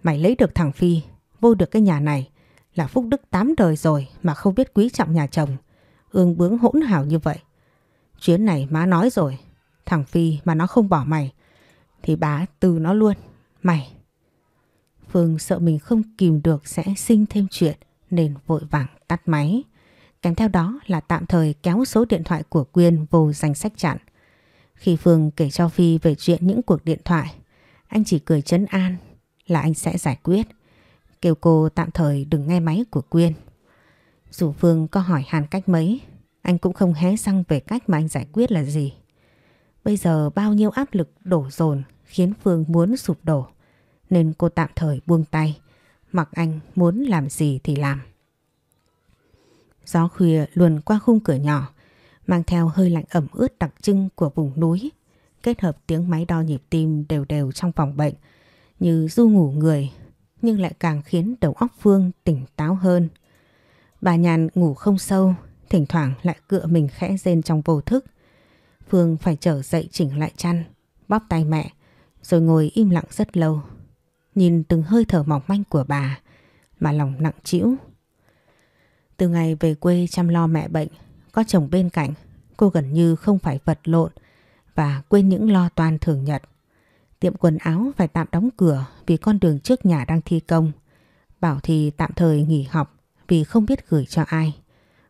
Mày lấy được thằng Phi, vô được cái nhà này là phúc đức tám đời rồi mà không biết quý trọng nhà chồng. Ương bướng hỗn hào như vậy. Chuyến này má nói rồi. Thằng Phi mà nó không bỏ mày thì bá từ nó luôn. Mày. Phương sợ mình không kìm được sẽ sinh thêm chuyện nên vội vàng tắt máy. Kèm theo đó là tạm thời kéo số điện thoại của Quyên vô danh sách chặn. Khi Phương kể cho Phi về chuyện những cuộc điện thoại, anh chỉ cười chấn an là anh sẽ giải quyết. Kêu cô tạm thời đừng nghe máy của Quyên. Dù Phương có hỏi hàn cách mấy, anh cũng không hé răng về cách mà anh giải quyết là gì. Bây giờ bao nhiêu áp lực đổ dồn khiến Phương muốn sụp đổ, nên cô tạm thời buông tay, mặc anh muốn làm gì thì làm. Gió khuya luồn qua khung cửa nhỏ, mang theo hơi lạnh ẩm ướt đặc trưng của vùng núi, kết hợp tiếng máy đo nhịp tim đều đều trong phòng bệnh, như du ngủ người, nhưng lại càng khiến đầu óc Phương tỉnh táo hơn. Bà Nhàn ngủ không sâu, thỉnh thoảng lại cựa mình khẽ rên trong vô thức. Phương phải trở dậy chỉnh lại chăn, bóp tay mẹ, rồi ngồi im lặng rất lâu. Nhìn từng hơi thở mỏng manh của bà, mà lòng nặng trĩu. Từ ngày về quê chăm lo mẹ bệnh, có chồng bên cạnh, cô gần như không phải vật lộn và quên những lo toan thường nhật. Tiệm quần áo phải tạm đóng cửa vì con đường trước nhà đang thi công. Bảo thì tạm thời nghỉ học vì không biết gửi cho ai.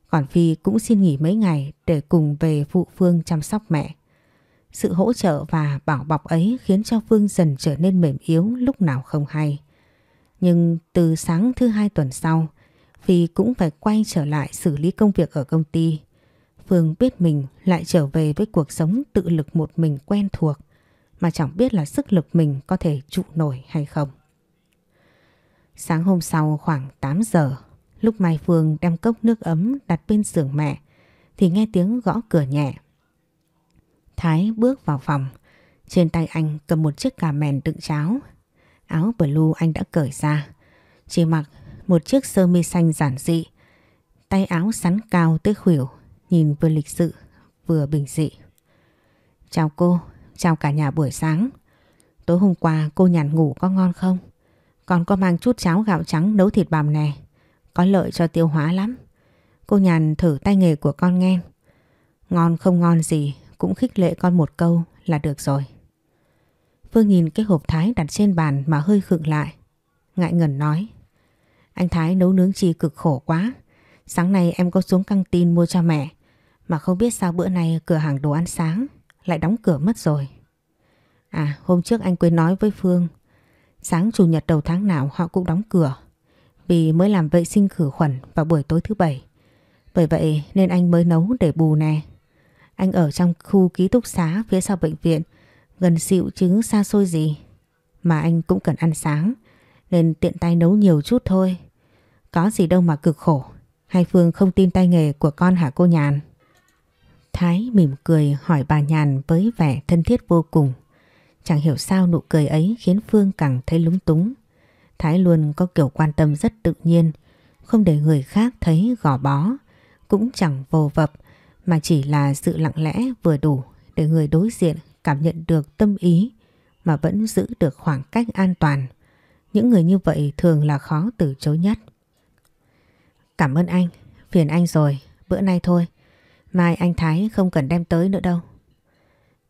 Còn Phi cũng xin nghỉ mấy ngày để cùng về phụ Phương chăm sóc mẹ. Sự hỗ trợ và bảo bọc ấy khiến cho Phương dần trở nên mềm yếu lúc nào không hay. Nhưng từ sáng thứ hai tuần sau, vì cũng phải quay trở lại xử lý công việc ở công ty. Phương biết mình lại trở về với cuộc sống tự lực một mình quen thuộc mà chẳng biết là sức lực mình có thể trụ nổi hay không. Sáng hôm sau khoảng 8 giờ, lúc Mai Phương đem cốc nước ấm đặt bên giường mẹ thì nghe tiếng gõ cửa nhẹ. Thái bước vào phòng, trên tay anh cầm một chiếc cà mèn đựng cháo. Áo blue anh đã cởi ra, chỉ mặc một chiếc sơ mi xanh giản dị. Tay áo sắn cao tới khuỷu, nhìn vừa lịch sự vừa bình dị. Chào cô, chào cả nhà buổi sáng. Tối hôm qua cô nhàn ngủ có ngon không? Còn có mang chút cháo gạo trắng nấu thịt bằm nè. Có lợi cho tiêu hóa lắm. Cô nhàn thử tay nghề của con nghe. Ngon không ngon gì cũng khích lệ con một câu là được rồi. Phương nhìn cái hộp thái đặt trên bàn mà hơi khựng lại. Ngại ngần nói. Anh Thái nấu nướng chi cực khổ quá. Sáng nay em có xuống căng tin mua cho mẹ. Mà không biết sao bữa nay cửa hàng đồ ăn sáng lại đóng cửa mất rồi. À hôm trước anh quên nói với Phương. Sáng chủ nhật đầu tháng nào họ cũng đóng cửa. Vì mới làm vệ sinh khử khuẩn vào buổi tối thứ bảy. Bởi vậy nên anh mới nấu để bù nè. Anh ở trong khu ký túc xá phía sau bệnh viện. Gần xịu chứ xa xôi gì. Mà anh cũng cần ăn sáng. Nên tiện tay nấu nhiều chút thôi. Có gì đâu mà cực khổ. Hay Phương không tin tay nghề của con hả cô Nhàn? Thái mỉm cười hỏi bà Nhàn với vẻ thân thiết vô cùng. Chẳng hiểu sao nụ cười ấy khiến Phương càng thấy lúng túng. Thái luôn có kiểu quan tâm rất tự nhiên, không để người khác thấy gò bó, cũng chẳng vô vập mà chỉ là sự lặng lẽ vừa đủ để người đối diện cảm nhận được tâm ý mà vẫn giữ được khoảng cách an toàn. Những người như vậy thường là khó từ chối nhất. Cảm ơn anh, phiền anh rồi, bữa nay thôi. Mai anh Thái không cần đem tới nữa đâu.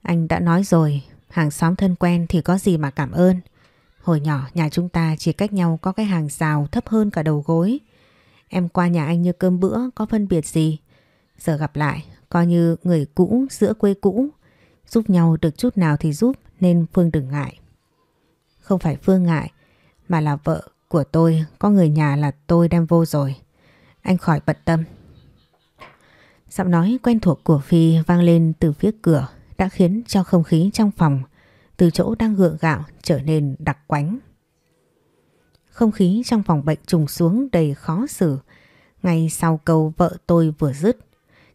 Anh đã nói rồi, hàng xóm thân quen thì có gì mà cảm ơn. Hồi nhỏ nhà chúng ta chỉ cách nhau có cái hàng rào thấp hơn cả đầu gối. Em qua nhà anh như cơm bữa có phân biệt gì. Giờ gặp lại, coi như người cũ giữa quê cũ. Giúp nhau được chút nào thì giúp nên Phương đừng ngại. Không phải Phương ngại, mà là vợ của tôi, có người nhà là tôi đem vô rồi. Anh khỏi bận tâm. Giọng nói quen thuộc của Phi vang lên từ phía cửa đã khiến cho không khí trong phòng từ chỗ đang gượng gạo trở nên đặc quánh. Không khí trong phòng bệnh trùng xuống đầy khó xử. Ngay sau câu vợ tôi vừa dứt,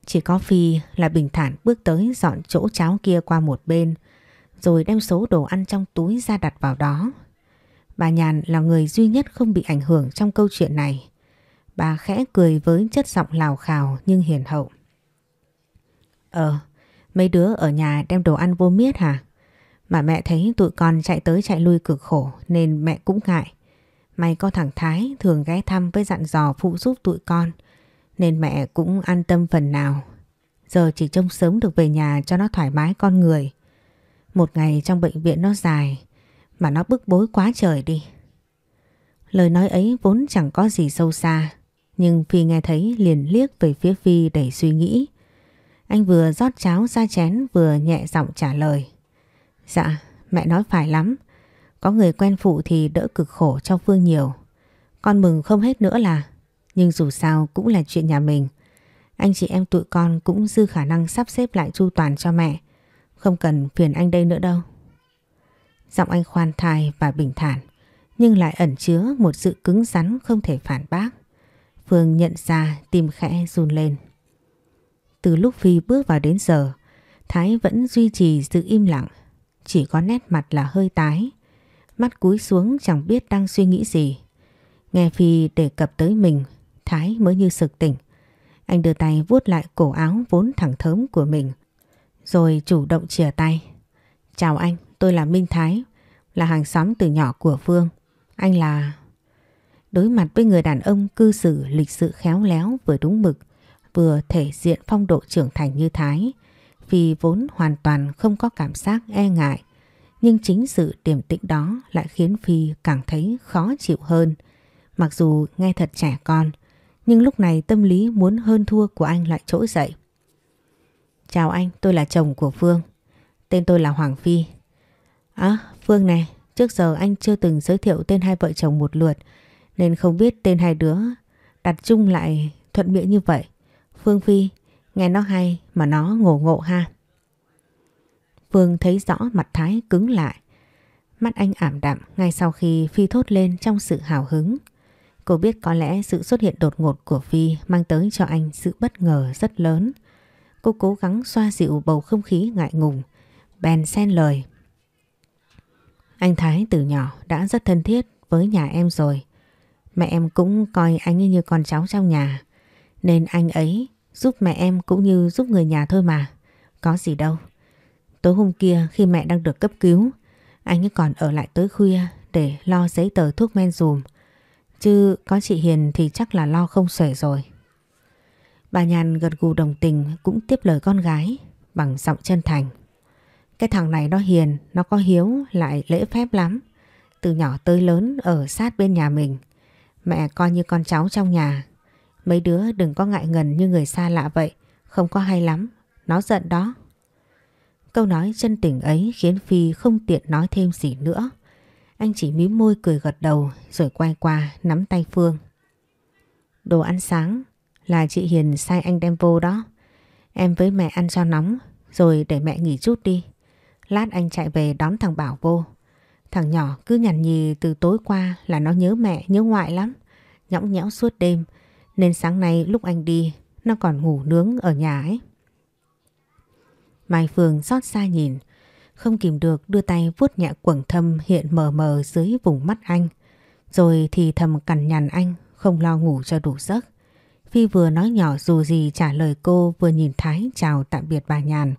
chỉ có Phi là bình thản bước tới dọn chỗ cháo kia qua một bên, rồi đem số đồ ăn trong túi ra đặt vào đó. Bà Nhàn là người duy nhất không bị ảnh hưởng trong câu chuyện này. Bà khẽ cười với chất giọng lào khào nhưng hiền hậu. Ờ, mấy đứa ở nhà đem đồ ăn vô miết hả? Mà mẹ thấy tụi con chạy tới chạy lui cực khổ nên mẹ cũng ngại. May có thằng Thái thường ghé thăm với dặn dò phụ giúp tụi con nên mẹ cũng an tâm phần nào. Giờ chỉ trông sớm được về nhà cho nó thoải mái con người. Một ngày trong bệnh viện nó dài mà nó bức bối quá trời đi. Lời nói ấy vốn chẳng có gì sâu xa nhưng Phi nghe thấy liền liếc về phía Phi đầy suy nghĩ. Anh vừa rót cháo ra chén vừa nhẹ giọng trả lời. Dạ, mẹ nói phải lắm. Có người quen phụ thì đỡ cực khổ cho Phương nhiều. Con mừng không hết nữa là Nhưng dù sao cũng là chuyện nhà mình. Anh chị em tụi con cũng dư khả năng sắp xếp lại chu toàn cho mẹ. Không cần phiền anh đây nữa đâu. Giọng anh khoan thai và bình thản nhưng lại ẩn chứa một sự cứng rắn không thể phản bác. Phương nhận ra tim khẽ run lên. Từ lúc Phi bước vào đến giờ, Thái vẫn duy trì sự im lặng, chỉ có nét mặt là hơi tái. Mắt cúi xuống chẳng biết đang suy nghĩ gì. Nghe Phi đề cập tới mình, Thái mới như sực tỉnh. Anh đưa tay vuốt lại cổ áo vốn thẳng thớm của mình, rồi chủ động chìa tay. Chào anh, tôi là Minh Thái, là hàng xóm từ nhỏ của Phương. Anh là... Đối mặt với người đàn ông cư xử lịch sự khéo léo vừa đúng mực, vừa thể diện phong độ trưởng thành như Thái, vì vốn hoàn toàn không có cảm giác e ngại. Nhưng chính sự điềm tĩnh đó lại khiến Phi càng thấy khó chịu hơn. Mặc dù nghe thật trẻ con, nhưng lúc này tâm lý muốn hơn thua của anh lại trỗi dậy. Chào anh, tôi là chồng của Phương. Tên tôi là Hoàng Phi. À, Phương này, trước giờ anh chưa từng giới thiệu tên hai vợ chồng một lượt, nên không biết tên hai đứa đặt chung lại thuận miệng như vậy. Phương Phi, nghe nó hay mà nó ngộ ngộ ha. Phương thấy rõ mặt Thái cứng lại. Mắt anh ảm đạm ngay sau khi Phi thốt lên trong sự hào hứng. Cô biết có lẽ sự xuất hiện đột ngột của Phi mang tới cho anh sự bất ngờ rất lớn. Cô cố gắng xoa dịu bầu không khí ngại ngùng, bèn xen lời. Anh Thái từ nhỏ đã rất thân thiết với nhà em rồi. Mẹ em cũng coi anh như con cháu trong nhà. Nên anh ấy giúp mẹ em cũng như giúp người nhà thôi mà. Có gì đâu. Tối hôm kia khi mẹ đang được cấp cứu, anh ấy còn ở lại tới khuya để lo giấy tờ thuốc men dùm. Chứ có chị Hiền thì chắc là lo không xuể rồi. Bà Nhàn gật gù đồng tình cũng tiếp lời con gái bằng giọng chân thành. Cái thằng này nó hiền, nó có hiếu lại lễ phép lắm. Từ nhỏ tới lớn ở sát bên nhà mình. Mẹ coi như con cháu trong nhà. Mấy đứa đừng có ngại ngần như người xa lạ vậy. Không có hay lắm. Nó giận đó. Câu nói chân tình ấy khiến Phi không tiện nói thêm gì nữa. Anh chỉ mím môi cười gật đầu rồi quay qua nắm tay Phương. Đồ ăn sáng là chị Hiền sai anh đem vô đó. Em với mẹ ăn cho nóng, rồi để mẹ nghỉ chút đi. Lát anh chạy về đón thằng Bảo vô. Thằng nhỏ cứ nhằn nhì từ tối qua là nó nhớ mẹ, nhớ ngoại lắm. Nhõng nhẽo suốt đêm. Nên sáng nay lúc anh đi, nó còn ngủ nướng ở nhà ấy. Mai Phương xót xa nhìn, không kìm được đưa tay vuốt nhẹ quầng thâm hiện mờ mờ dưới vùng mắt anh. Rồi thì thầm cằn nhằn anh, không lo ngủ cho đủ giấc. Phi vừa nói nhỏ dù gì trả lời cô vừa nhìn Thái chào tạm biệt bà Nhàn,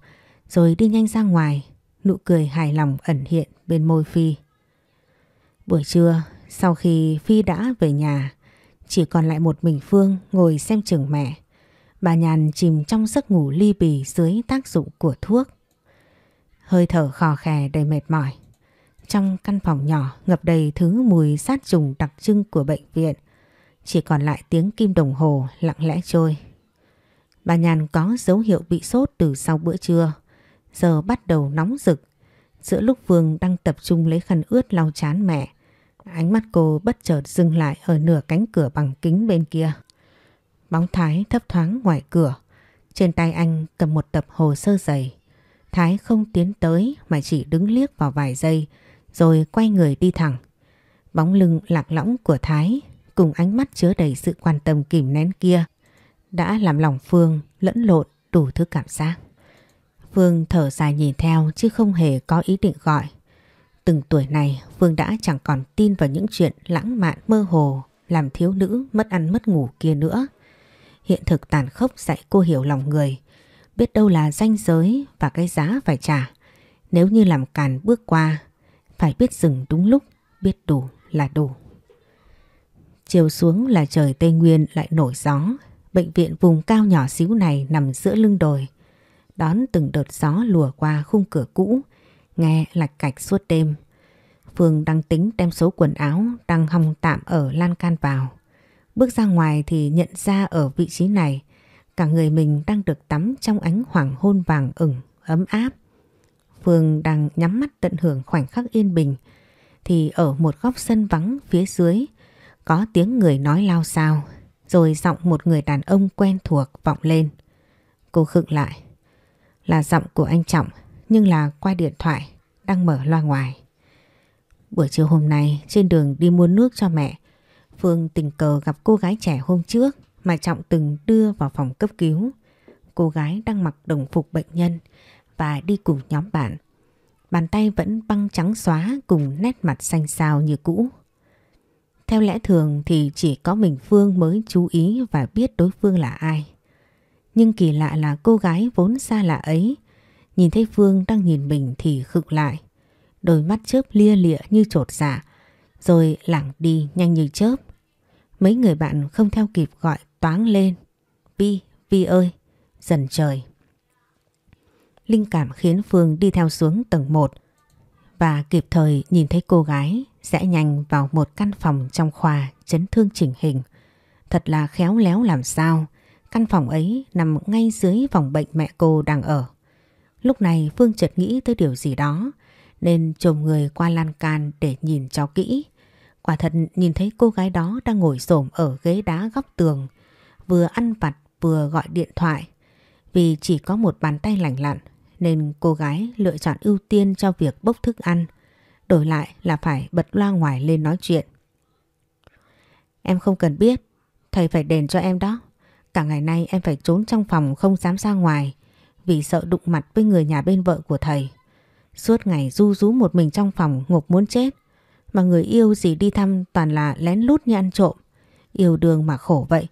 rồi đi nhanh ra ngoài Nụ cười hài lòng ẩn hiện bên môi Phi. Buổi trưa, sau khi Phi đã về nhà, chỉ còn lại một mình Phương ngồi xem chừng mẹ. Bà Nhàn chìm trong giấc ngủ ly bì dưới tác dụng của thuốc. Hơi thở khò khè đầy mệt mỏi. Trong căn phòng nhỏ ngập đầy thứ mùi sát trùng đặc trưng của bệnh viện. Chỉ còn lại tiếng kim đồng hồ lặng lẽ trôi. Bà Nhàn có dấu hiệu bị sốt từ sau bữa trưa giờ bắt đầu nóng rực. Giữa lúc Vương đang tập trung lấy khăn ướt lau chán mẹ, ánh mắt cô bất chợt dừng lại ở nửa cánh cửa bằng kính bên kia. Bóng Thái thấp thoáng ngoài cửa, trên tay anh cầm một tập hồ sơ dày. Thái không tiến tới mà chỉ đứng liếc vào vài giây rồi quay người đi thẳng. Bóng lưng lạc lõng của Thái cùng ánh mắt chứa đầy sự quan tâm kìm nén kia đã làm lòng Phương lẫn lộn đủ thứ cảm giác. Phương thở dài nhìn theo chứ không hề có ý định gọi. Từng tuổi này Phương đã chẳng còn tin vào những chuyện lãng mạn mơ hồ làm thiếu nữ mất ăn mất ngủ kia nữa. Hiện thực tàn khốc dạy cô hiểu lòng người, biết đâu là ranh giới và cái giá phải trả. Nếu như làm càn bước qua, phải biết dừng đúng lúc, biết đủ là đủ. Chiều xuống là trời Tây Nguyên lại nổi gió. Bệnh viện vùng cao nhỏ xíu này nằm giữa lưng đồi đón từng đợt gió lùa qua khung cửa cũ, nghe lạch cạch suốt đêm. Phương đang tính đem số quần áo đang hong tạm ở lan can vào. Bước ra ngoài thì nhận ra ở vị trí này, cả người mình đang được tắm trong ánh hoàng hôn vàng ửng, ấm áp. Phương đang nhắm mắt tận hưởng khoảnh khắc yên bình, thì ở một góc sân vắng phía dưới có tiếng người nói lao sao, Rồi giọng một người đàn ông quen thuộc vọng lên. Cô khựng lại. Là giọng của anh Trọng, nhưng là qua điện thoại, đang mở loa ngoài. Buổi chiều hôm nay, trên đường đi mua nước cho mẹ, Phương tình cờ gặp cô gái trẻ hôm trước mà Trọng từng đưa vào phòng cấp cứu. Cô gái đang mặc đồng phục bệnh nhân và đi cùng nhóm bạn. Bàn tay vẫn băng trắng xóa cùng nét mặt xanh xao như cũ. Theo lẽ thường thì chỉ có mình Phương mới chú ý và biết đối phương là ai. Nhưng kỳ lạ là cô gái vốn xa lạ ấy, nhìn thấy Phương đang nhìn mình thì khựng lại. Đôi mắt chớp lia lịa như trột dạ, rồi lảng đi nhanh như chớp. Mấy người bạn không theo kịp gọi toáng lên. Vi, Vi ơi, dần trời. Linh cảm khiến Phương đi theo xuống tầng 1 và kịp thời nhìn thấy cô gái sẽ nhanh vào một căn phòng trong khoa chấn thương chỉnh hình. Thật là khéo léo làm sao. Căn phòng ấy nằm ngay dưới phòng bệnh mẹ cô đang ở. Lúc này Phương chợt nghĩ tới điều gì đó nên chồm người qua lan can để nhìn cho kỹ. Quả thật nhìn thấy cô gái đó đang ngồi xổm ở ghế đá góc tường, vừa ăn vặt vừa gọi điện thoại. Vì chỉ có một bàn tay lành lặn nên cô gái lựa chọn ưu tiên cho việc bốc thức ăn, đổi lại là phải bật loa ngoài lên nói chuyện. Em không cần biết, thầy phải đền cho em đó. Cả ngày nay em phải trốn trong phòng không dám ra ngoài, vì sợ đụng mặt với người nhà bên vợ của thầy. Suốt ngày du rú một mình trong phòng, ngục muốn chết. Mà người yêu gì đi thăm toàn là lén lút như ăn trộm. Yêu đương mà khổ vậy.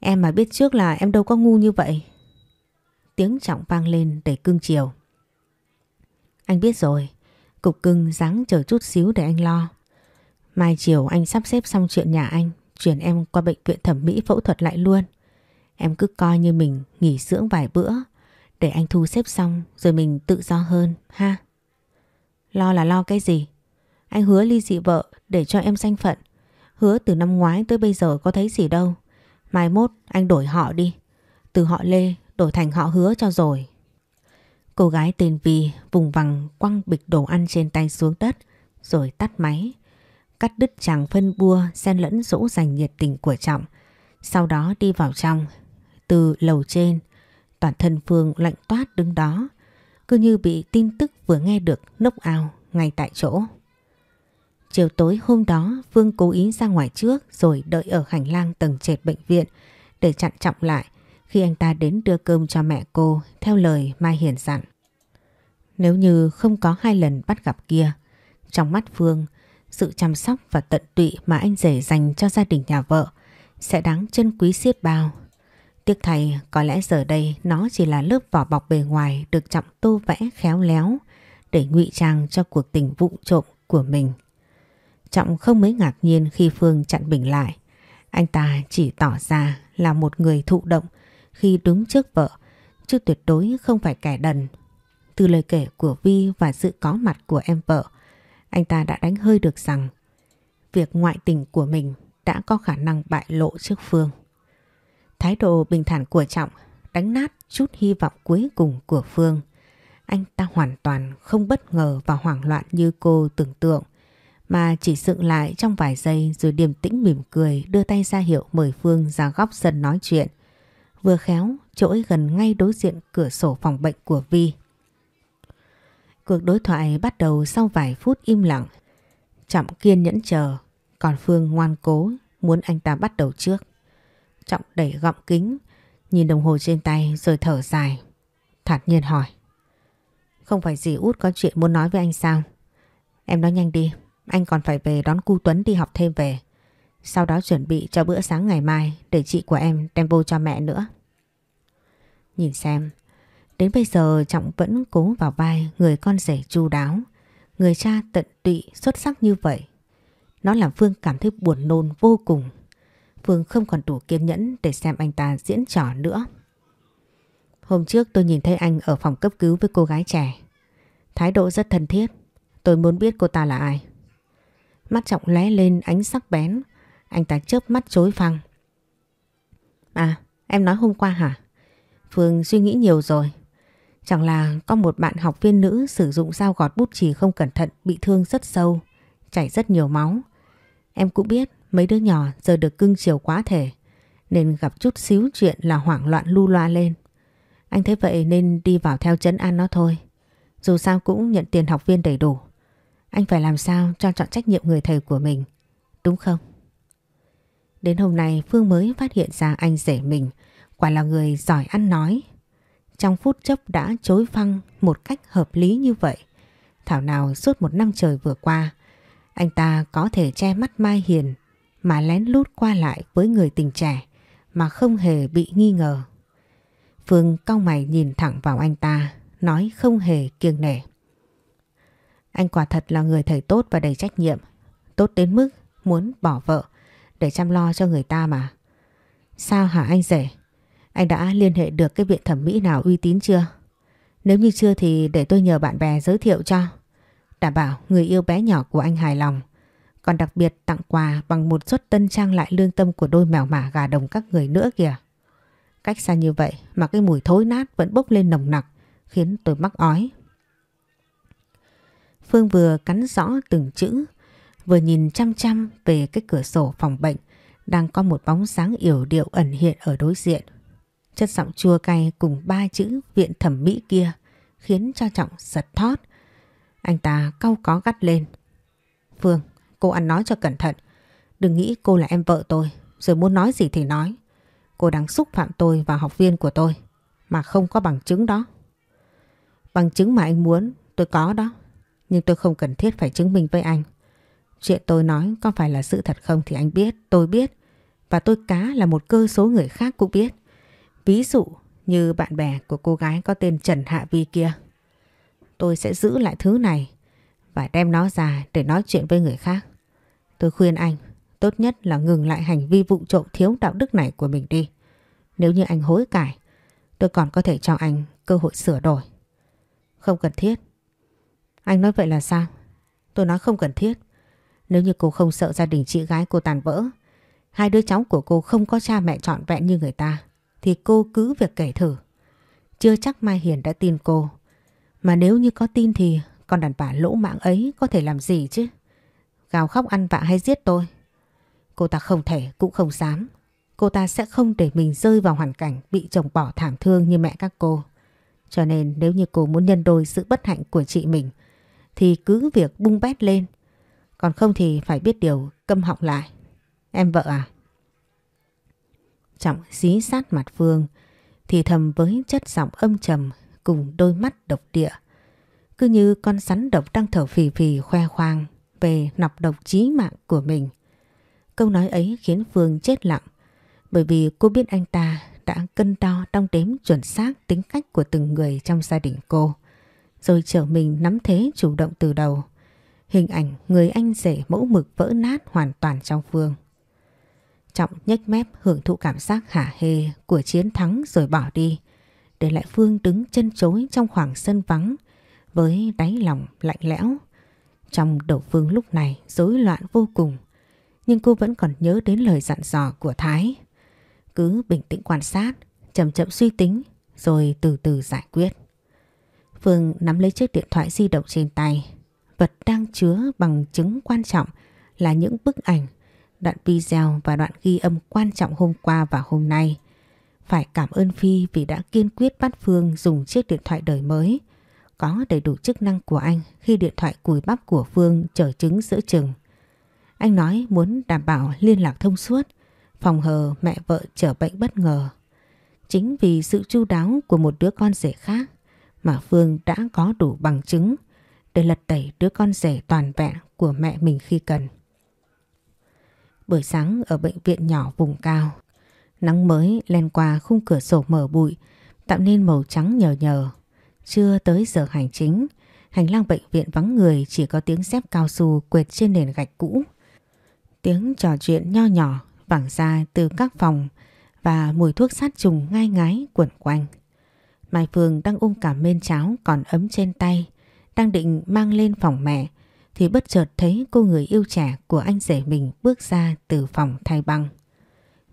Em mà biết trước là em đâu có ngu như vậy. Tiếng trọng vang lên đầy cưng chiều. Anh biết rồi. Cục cưng ráng chờ chút xíu để anh lo. Mai chiều anh sắp xếp xong chuyện nhà anh. Chuyển em qua bệnh viện thẩm mỹ phẫu thuật lại luôn. Em cứ coi như mình nghỉ dưỡng vài bữa. Để anh thu xếp xong rồi mình tự do hơn, ha. Lo là lo cái gì? Anh hứa ly dị vợ để cho em danh phận. Hứa từ năm ngoái tới bây giờ có thấy gì đâu. Mai mốt anh đổi họ đi. Từ họ Lê đổi thành họ hứa cho rồi. Cô gái tên Vi vùng vằng quăng bịch đồ ăn trên tay xuống đất, rồi tắt máy. Cắt đứt chàng phân bua, xen lẫn dỗ dành nhiệt tình của Trọng. Sau đó đi vào trong. Từ lầu trên, toàn thân Phương lạnh toát đứng đó. Cứ như bị tin tức vừa nghe được nốc ao ngay tại chỗ. Chiều tối hôm đó Phương cố ý ra ngoài trước rồi đợi ở hành lang tầng trệt bệnh viện để chặn trọng lại khi anh ta đến đưa cơm cho mẹ cô theo lời Mai Hiền dặn. Nếu như không có hai lần bắt gặp kia, trong mắt Phương, sự chăm sóc và tận tụy mà anh rể dành cho gia đình nhà vợ sẽ đáng trân quý xiết bao. Tiếc thầy có lẽ giờ đây nó chỉ là lớp vỏ bọc bề ngoài được trọng tô vẽ khéo léo để ngụy trang cho cuộc tình vụ trộm của mình. Trọng không mấy ngạc nhiên khi Phương chặn Bình lại. Anh ta chỉ tỏ ra là một người thụ động khi đứng trước vợ, chứ tuyệt đối không phải kẻ đần. Từ lời kể của Vi và sự có mặt của em vợ, anh ta đã đánh hơi được rằng việc ngoại tình của mình đã có khả năng bại lộ trước Phương. Thái độ bình thản của Trọng đánh nát chút hy vọng cuối cùng của Phương. Anh ta hoàn toàn không bất ngờ và hoảng loạn như cô tưởng tượng mà chỉ dựng lại trong vài giây rồi điềm tĩnh mỉm cười đưa tay ra hiệu mời Phương ra góc sân nói chuyện. Vừa khéo, chỗ gần ngay đối diện cửa sổ phòng bệnh của Vi. Cuộc đối thoại bắt đầu sau vài phút im lặng. Trọng kiên nhẫn chờ, còn Phương ngoan cố muốn anh ta bắt đầu trước. Trọng đẩy gọng kính, nhìn đồng hồ trên tay rồi thở dài. Thản nhiên hỏi. Không phải gì út có chuyện muốn nói với anh sao? Em nói nhanh đi, anh còn phải về đón cu Tuấn đi học thêm về. Sau đó chuẩn bị cho bữa sáng ngày mai để chị của em đem vô cho mẹ nữa. Nhìn xem, đến bây giờ Trọng vẫn cố vào vai người con rể chu đáo, người cha tận tụy xuất sắc như vậy. Nó làm Phương cảm thấy buồn nôn vô cùng. Phương không còn đủ kiên nhẫn để xem anh ta diễn trò nữa. Hôm trước tôi nhìn thấy anh ở phòng cấp cứu với cô gái trẻ. Thái độ rất thân thiết. Tôi muốn biết cô ta là ai. Mắt trọng lé lên ánh sắc bén. Anh ta chớp mắt chối phăng. À, em nói hôm qua hả? Phương suy nghĩ nhiều rồi. Chẳng là có một bạn học viên nữ sử dụng dao gọt bút chì không cẩn thận bị thương rất sâu, chảy rất nhiều máu. Em cũng biết mấy đứa nhỏ giờ được cưng chiều quá thể nên gặp chút xíu chuyện là hoảng loạn lu loa lên. Anh thấy vậy nên đi vào theo chấn an nó thôi. Dù sao cũng nhận tiền học viên đầy đủ. Anh phải làm sao cho chọn trách nhiệm người thầy của mình. Đúng không? Đến hôm nay Phương mới phát hiện ra anh rể mình quả là người giỏi ăn nói. Trong phút chốc đã chối phăng một cách hợp lý như vậy. Thảo nào suốt một năm trời vừa qua, anh ta có thể che mắt Mai Hiền mà lén lút qua lại với người tình trẻ mà không hề bị nghi ngờ. Phương cau mày nhìn thẳng vào anh ta, nói không hề kiêng nể. Anh quả thật là người thầy tốt và đầy trách nhiệm, tốt đến mức muốn bỏ vợ để chăm lo cho người ta mà. Sao hả anh rể? Anh đã liên hệ được cái viện thẩm mỹ nào uy tín chưa? Nếu như chưa thì để tôi nhờ bạn bè giới thiệu cho. Đảm bảo người yêu bé nhỏ của anh hài lòng. Còn đặc biệt tặng quà bằng một suất tân trang lại lương tâm của đôi mèo mả gà đồng các người nữa kìa. Cách xa như vậy mà cái mùi thối nát vẫn bốc lên nồng nặc khiến tôi mắc ói. Phương vừa cắn rõ từng chữ, vừa nhìn chăm chăm về cái cửa sổ phòng bệnh đang có một bóng sáng yểu điệu ẩn hiện ở đối diện. Chất giọng chua cay cùng ba chữ viện thẩm mỹ kia khiến cho Trọng giật thót. Anh ta cau có gắt lên. Phương, cô ăn nói cho cẩn thận. Đừng nghĩ cô là em vợ tôi, rồi muốn nói gì thì nói. Cô đang xúc phạm tôi và học viên của tôi, mà không có bằng chứng đó. Bằng chứng mà anh muốn, tôi có đó. Nhưng tôi không cần thiết phải chứng minh với anh. Chuyện tôi nói có phải là sự thật không thì anh biết, tôi biết. Và tôi cá là một cơ số người khác cũng biết. Ví dụ như bạn bè của cô gái có tên Trần Hạ Vi kia. Tôi sẽ giữ lại thứ này và đem nó ra để nói chuyện với người khác. Tôi khuyên anh tốt nhất là ngừng lại hành vi vụ trộm thiếu đạo đức này của mình đi. Nếu như anh hối cải, tôi còn có thể cho anh cơ hội sửa đổi. Không cần thiết. Anh nói vậy là sao? Tôi nói không cần thiết. Nếu như cô không sợ gia đình chị gái cô tàn vỡ, hai đứa cháu của cô không có cha mẹ trọn vẹn như người ta, thì cô cứ việc kể thử. Chưa chắc Mai Hiền đã tin cô. Mà nếu như có tin thì con đàn bà lỗ mạng ấy có thể làm gì chứ? Gào khóc ăn vạ hay giết tôi? Cô ta không thể, cũng không dám. Cô ta sẽ không để mình rơi vào hoàn cảnh bị chồng bỏ thảm thương như mẹ các cô. Cho nên nếu như cô muốn nhân đôi sự bất hạnh của chị mình, thì cứ việc bung bét lên. Còn không thì phải biết điều câm họng lại. Em vợ à? Trọng dí sát mặt Phương, thì thầm với chất giọng âm trầm cùng đôi mắt độc địa. Cứ như con rắn độc đang thở phì phì khoe khoang về nọc độc chí mạng của mình. Câu nói ấy khiến Phương chết lặng, bởi vì cô biết anh ta đã cân đo đong đếm chuẩn xác tính cách của từng người trong gia đình cô. Rồi trở mình nắm thế chủ động từ đầu. Hình ảnh người anh rể mẫu mực vỡ nát hoàn toàn trong Phương. Trọng nhếch mép hưởng thụ cảm giác hả hê của chiến thắng rồi bỏ đi. Để lại Phương đứng chân chối trong khoảng sân vắng với đáy lòng lạnh lẽo. Trong đầu Phương lúc này rối loạn vô cùng. Nhưng cô vẫn còn nhớ đến lời dặn dò của Thái. Cứ bình tĩnh quan sát, chậm chậm suy tính rồi từ từ giải quyết. Phương nắm lấy chiếc điện thoại di động trên tay. Vật đang chứa bằng chứng quan trọng là những bức ảnh đoạn video và đoạn ghi âm quan trọng hôm qua và hôm nay. Phải cảm ơn Phi vì đã kiên quyết bắt Phương dùng chiếc điện thoại đời mới. Có đầy đủ chức năng của anh khi điện thoại cùi bắp của Phương trở chứng giữa chừng. Anh nói muốn đảm bảo liên lạc thông suốt, phòng hờ mẹ vợ trở bệnh bất ngờ. Chính vì sự chu đáo của một đứa con rể khác mà Phương đã có đủ bằng chứng để lật tẩy đứa con rể toàn vẹn của mẹ mình khi cần. Buổi sáng ở bệnh viện nhỏ vùng cao, nắng mới len qua khung cửa sổ mở bụi, tạo nên màu trắng nhờ nhờ. Chưa tới giờ hành chính, hành lang bệnh viện vắng người chỉ có tiếng xếp cao su quệt trên nền gạch cũ. Tiếng trò chuyện nho nhỏ vẳng ra từ các phòng và mùi thuốc sát trùng ngai ngái quẩn quanh. Mai Phương đang ôm cả mên cháo còn ấm trên tay, đang định mang lên phòng mẹ thì bất chợt thấy cô người yêu trẻ của anh rể mình bước ra từ phòng thay băng.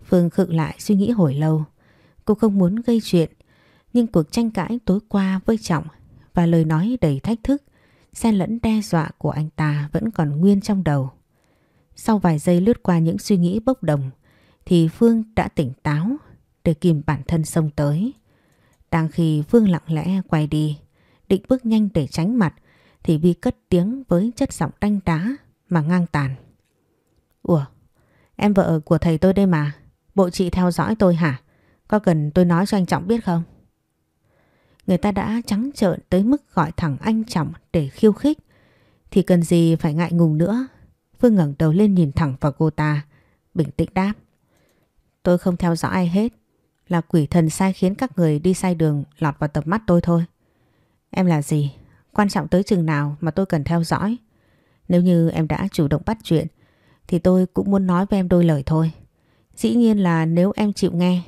Phương khựng lại suy nghĩ hồi lâu. Cô không muốn gây chuyện, nhưng cuộc tranh cãi tối qua với Trọng và lời nói đầy thách thức, xen lẫn đe dọa của anh ta vẫn còn nguyên trong đầu. Sau vài giây lướt qua những suy nghĩ bốc đồng, thì Phương đã tỉnh táo để kìm bản thân xông tới. Đang khi Phương lặng lẽ quay đi, định bước nhanh để tránh mặt thì Vi cất tiếng với chất giọng đanh đá mà ngang tàn. Ủa, em vợ của thầy tôi đây mà, bộ chị theo dõi tôi hả? Có cần tôi nói cho anh Trọng biết không? Người ta đã trắng trợn tới mức gọi thẳng anh Trọng để khiêu khích thì cần gì phải ngại ngùng nữa. Phương ngẩng đầu lên nhìn thẳng vào cô ta, bình tĩnh đáp. Tôi không theo dõi ai hết, là quỷ thần sai khiến các người đi sai đường lọt vào tầm mắt tôi thôi. Em là gì? Quan trọng tới chừng nào mà tôi cần theo dõi? Nếu như em đã chủ động bắt chuyện thì tôi cũng muốn nói với em đôi lời thôi. Dĩ nhiên là nếu em chịu nghe.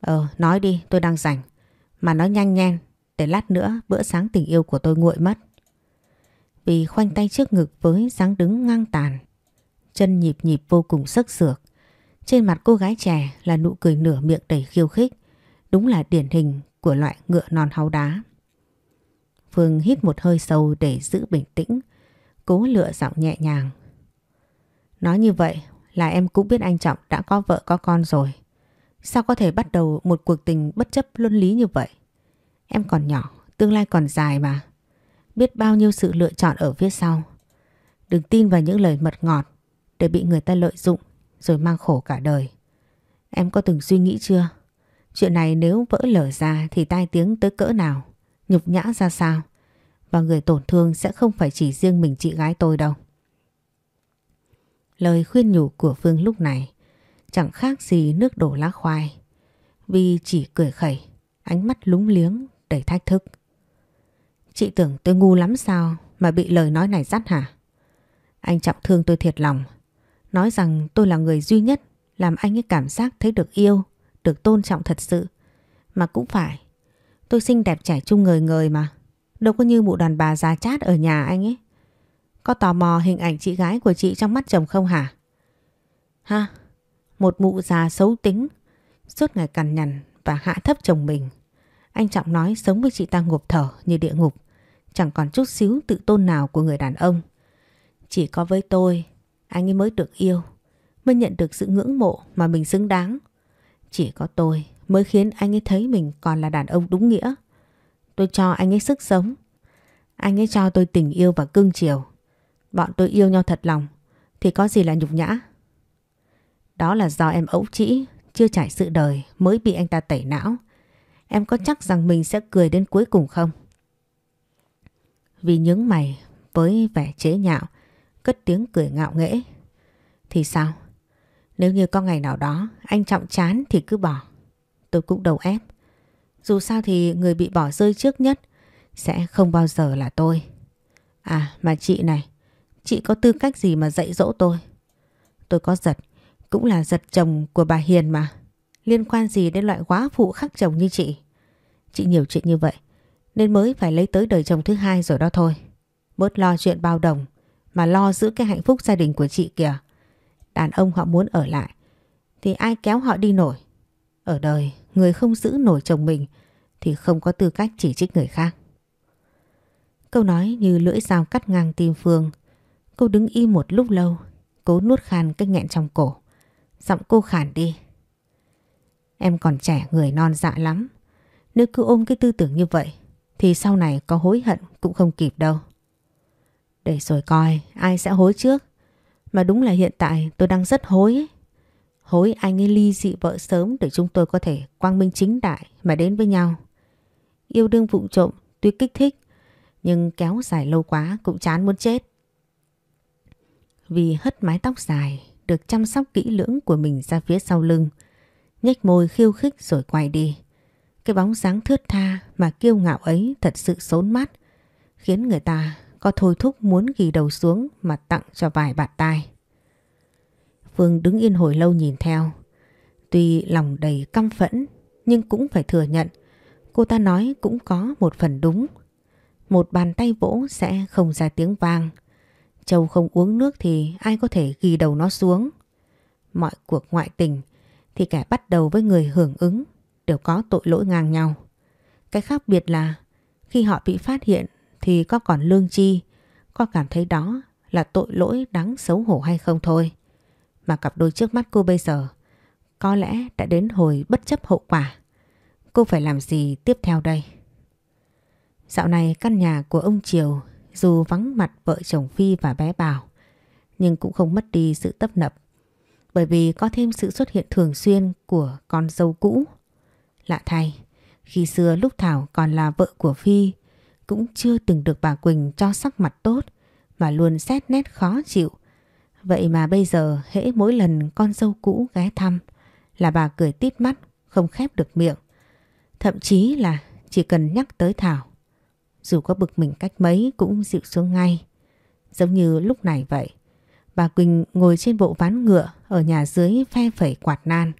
Ờ, nói đi, tôi đang rảnh. Mà nói nhanh nhanh, để lát nữa bữa sáng tình yêu của tôi nguội mất. Vì khoanh tay trước ngực với dáng đứng ngang tàn. Chân nhịp nhịp vô cùng sức sược. Trên mặt cô gái trẻ là nụ cười nửa miệng đầy khiêu khích. Đúng là điển hình của loại ngựa non háu đá. Phương hít một hơi sâu để giữ bình tĩnh. Cố lựa giọng nhẹ nhàng. Nói như vậy là em cũng biết anh Trọng đã có vợ có con rồi. Sao có thể bắt đầu một cuộc tình bất chấp luân lý như vậy? Em còn nhỏ, tương lai còn dài mà. Biết bao nhiêu sự lựa chọn ở phía sau. Đừng tin vào những lời mật ngọt để bị người ta lợi dụng rồi mang khổ cả đời. Em có từng suy nghĩ chưa? Chuyện này nếu vỡ lở ra thì tai tiếng tới cỡ nào? Nhục nhã ra sao? Và người tổn thương sẽ không phải chỉ riêng mình chị gái tôi đâu. Lời khuyên nhủ của Phương lúc này chẳng khác gì nước đổ lá khoai. Vi chỉ cười khẩy, ánh mắt lúng liếng đầy thách thức. Chị tưởng tôi ngu lắm sao mà bị lời nói này dắt hả? Anh trọng thương tôi thiệt lòng. Nói rằng tôi là người duy nhất làm anh ấy cảm giác thấy được yêu, được tôn trọng thật sự. Mà cũng phải, tôi xinh đẹp trẻ trung người người mà. Đâu có như mụ đàn bà già chát ở nhà anh ấy. Có tò mò hình ảnh chị gái của chị trong mắt chồng không hả? Ha, một mụ già xấu tính, suốt ngày cằn nhằn và hạ thấp chồng mình. Anh Trọng nói sống với chị ta ngộp thở như địa ngục, chẳng còn chút xíu tự tôn nào của người đàn ông. Chỉ có với tôi, anh ấy mới được yêu, mới nhận được sự ngưỡng mộ mà mình xứng đáng. Chỉ có tôi mới khiến anh ấy thấy mình còn là đàn ông đúng nghĩa. Tôi cho anh ấy sức sống. Anh ấy cho tôi tình yêu và cưng chiều. Bọn tôi yêu nhau thật lòng thì có gì là nhục nhã. Đó là do em ấu trĩ, chưa trải sự đời mới bị anh ta tẩy não. Em có chắc rằng mình sẽ cười đến cuối cùng không? Vì những mày với vẻ chế nhạo, cất tiếng cười ngạo nghễ. Thì sao? Nếu như có ngày nào đó anh trọng chán thì cứ bỏ. Tôi cũng đầu ép. Dù sao thì người bị bỏ rơi trước nhất sẽ không bao giờ là tôi. À mà chị này, chị có tư cách gì mà dạy dỗ tôi? Tôi có giật, cũng là giật chồng của bà Hiền mà. Liên quan gì đến loại quá phụ khắc chồng như chị? Chị nhiều chuyện như vậy, nên mới phải lấy tới đời chồng thứ hai rồi đó thôi. Bớt lo chuyện bao đồng, mà lo giữ cái hạnh phúc gia đình của chị kìa. Đàn ông họ muốn ở lại, thì ai kéo họ đi nổi. Ở đời, người không giữ nổi chồng mình thì không có tư cách chỉ trích người khác. Câu nói như lưỡi dao cắt ngang tim Phương. Cô đứng im một lúc lâu, cố nuốt khan cái nghẹn trong cổ. Giọng cô khản đi. Em còn trẻ, người non dạ lắm. Nếu cứ ôm cái tư tưởng như vậy, thì sau này có hối hận cũng không kịp đâu. Để rồi coi, ai sẽ hối trước. Mà đúng là hiện tại tôi đang rất hối ấy. Hối anh ấy ly dị vợ sớm để chúng tôi có thể quang minh chính đại mà đến với nhau. Yêu đương vụng trộm, tuy kích thích, nhưng kéo dài lâu quá cũng chán muốn chết. Vì hất mái tóc dài được chăm sóc kỹ lưỡng của mình ra phía sau lưng nhếch môi khiêu khích rồi quay đi. Cái bóng dáng thướt tha mà kiêu ngạo ấy thật sự xốn mắt khiến người ta có thôi thúc muốn ghi đầu xuống mà tặng cho vài bạn tai. Phương đứng yên hồi lâu nhìn theo. Tuy lòng đầy căm phẫn, nhưng cũng phải thừa nhận, cô ta nói cũng có một phần đúng. Một bàn tay vỗ sẽ không ra tiếng vang. Châu không uống nước thì ai có thể ghi đầu nó xuống. Mọi cuộc ngoại tình thì kẻ bắt đầu với người hưởng ứng đều có tội lỗi ngang nhau. Cái khác biệt là khi họ bị phát hiện thì có còn lương chi, có cảm thấy đó là tội lỗi đáng xấu hổ hay không thôi. mà cặp đôi trước mắt cô bây giờ có lẽ đã đến hồi bất chấp hậu quả. Cô phải làm gì tiếp theo đây? Dạo này căn nhà của ông Triều dù vắng mặt vợ chồng Phi và bé Bảo nhưng cũng không mất đi sự tấp nập bởi vì có thêm sự xuất hiện thường xuyên của con dâu cũ. Lạ thay, khi xưa lúc Thảo còn là vợ của Phi cũng chưa từng được bà Quỳnh cho sắc mặt tốt mà luôn xét nét khó chịu. Vậy mà bây giờ hễ mỗi lần con dâu cũ ghé thăm là bà cười tít mắt không khép được miệng. Thậm chí là chỉ cần nhắc tới Thảo dù có bực mình cách mấy cũng dịu xuống ngay. Giống như lúc này vậy. Bà Quỳnh ngồi trên bộ ván ngựa ở nhà dưới phe phẩy quạt nan,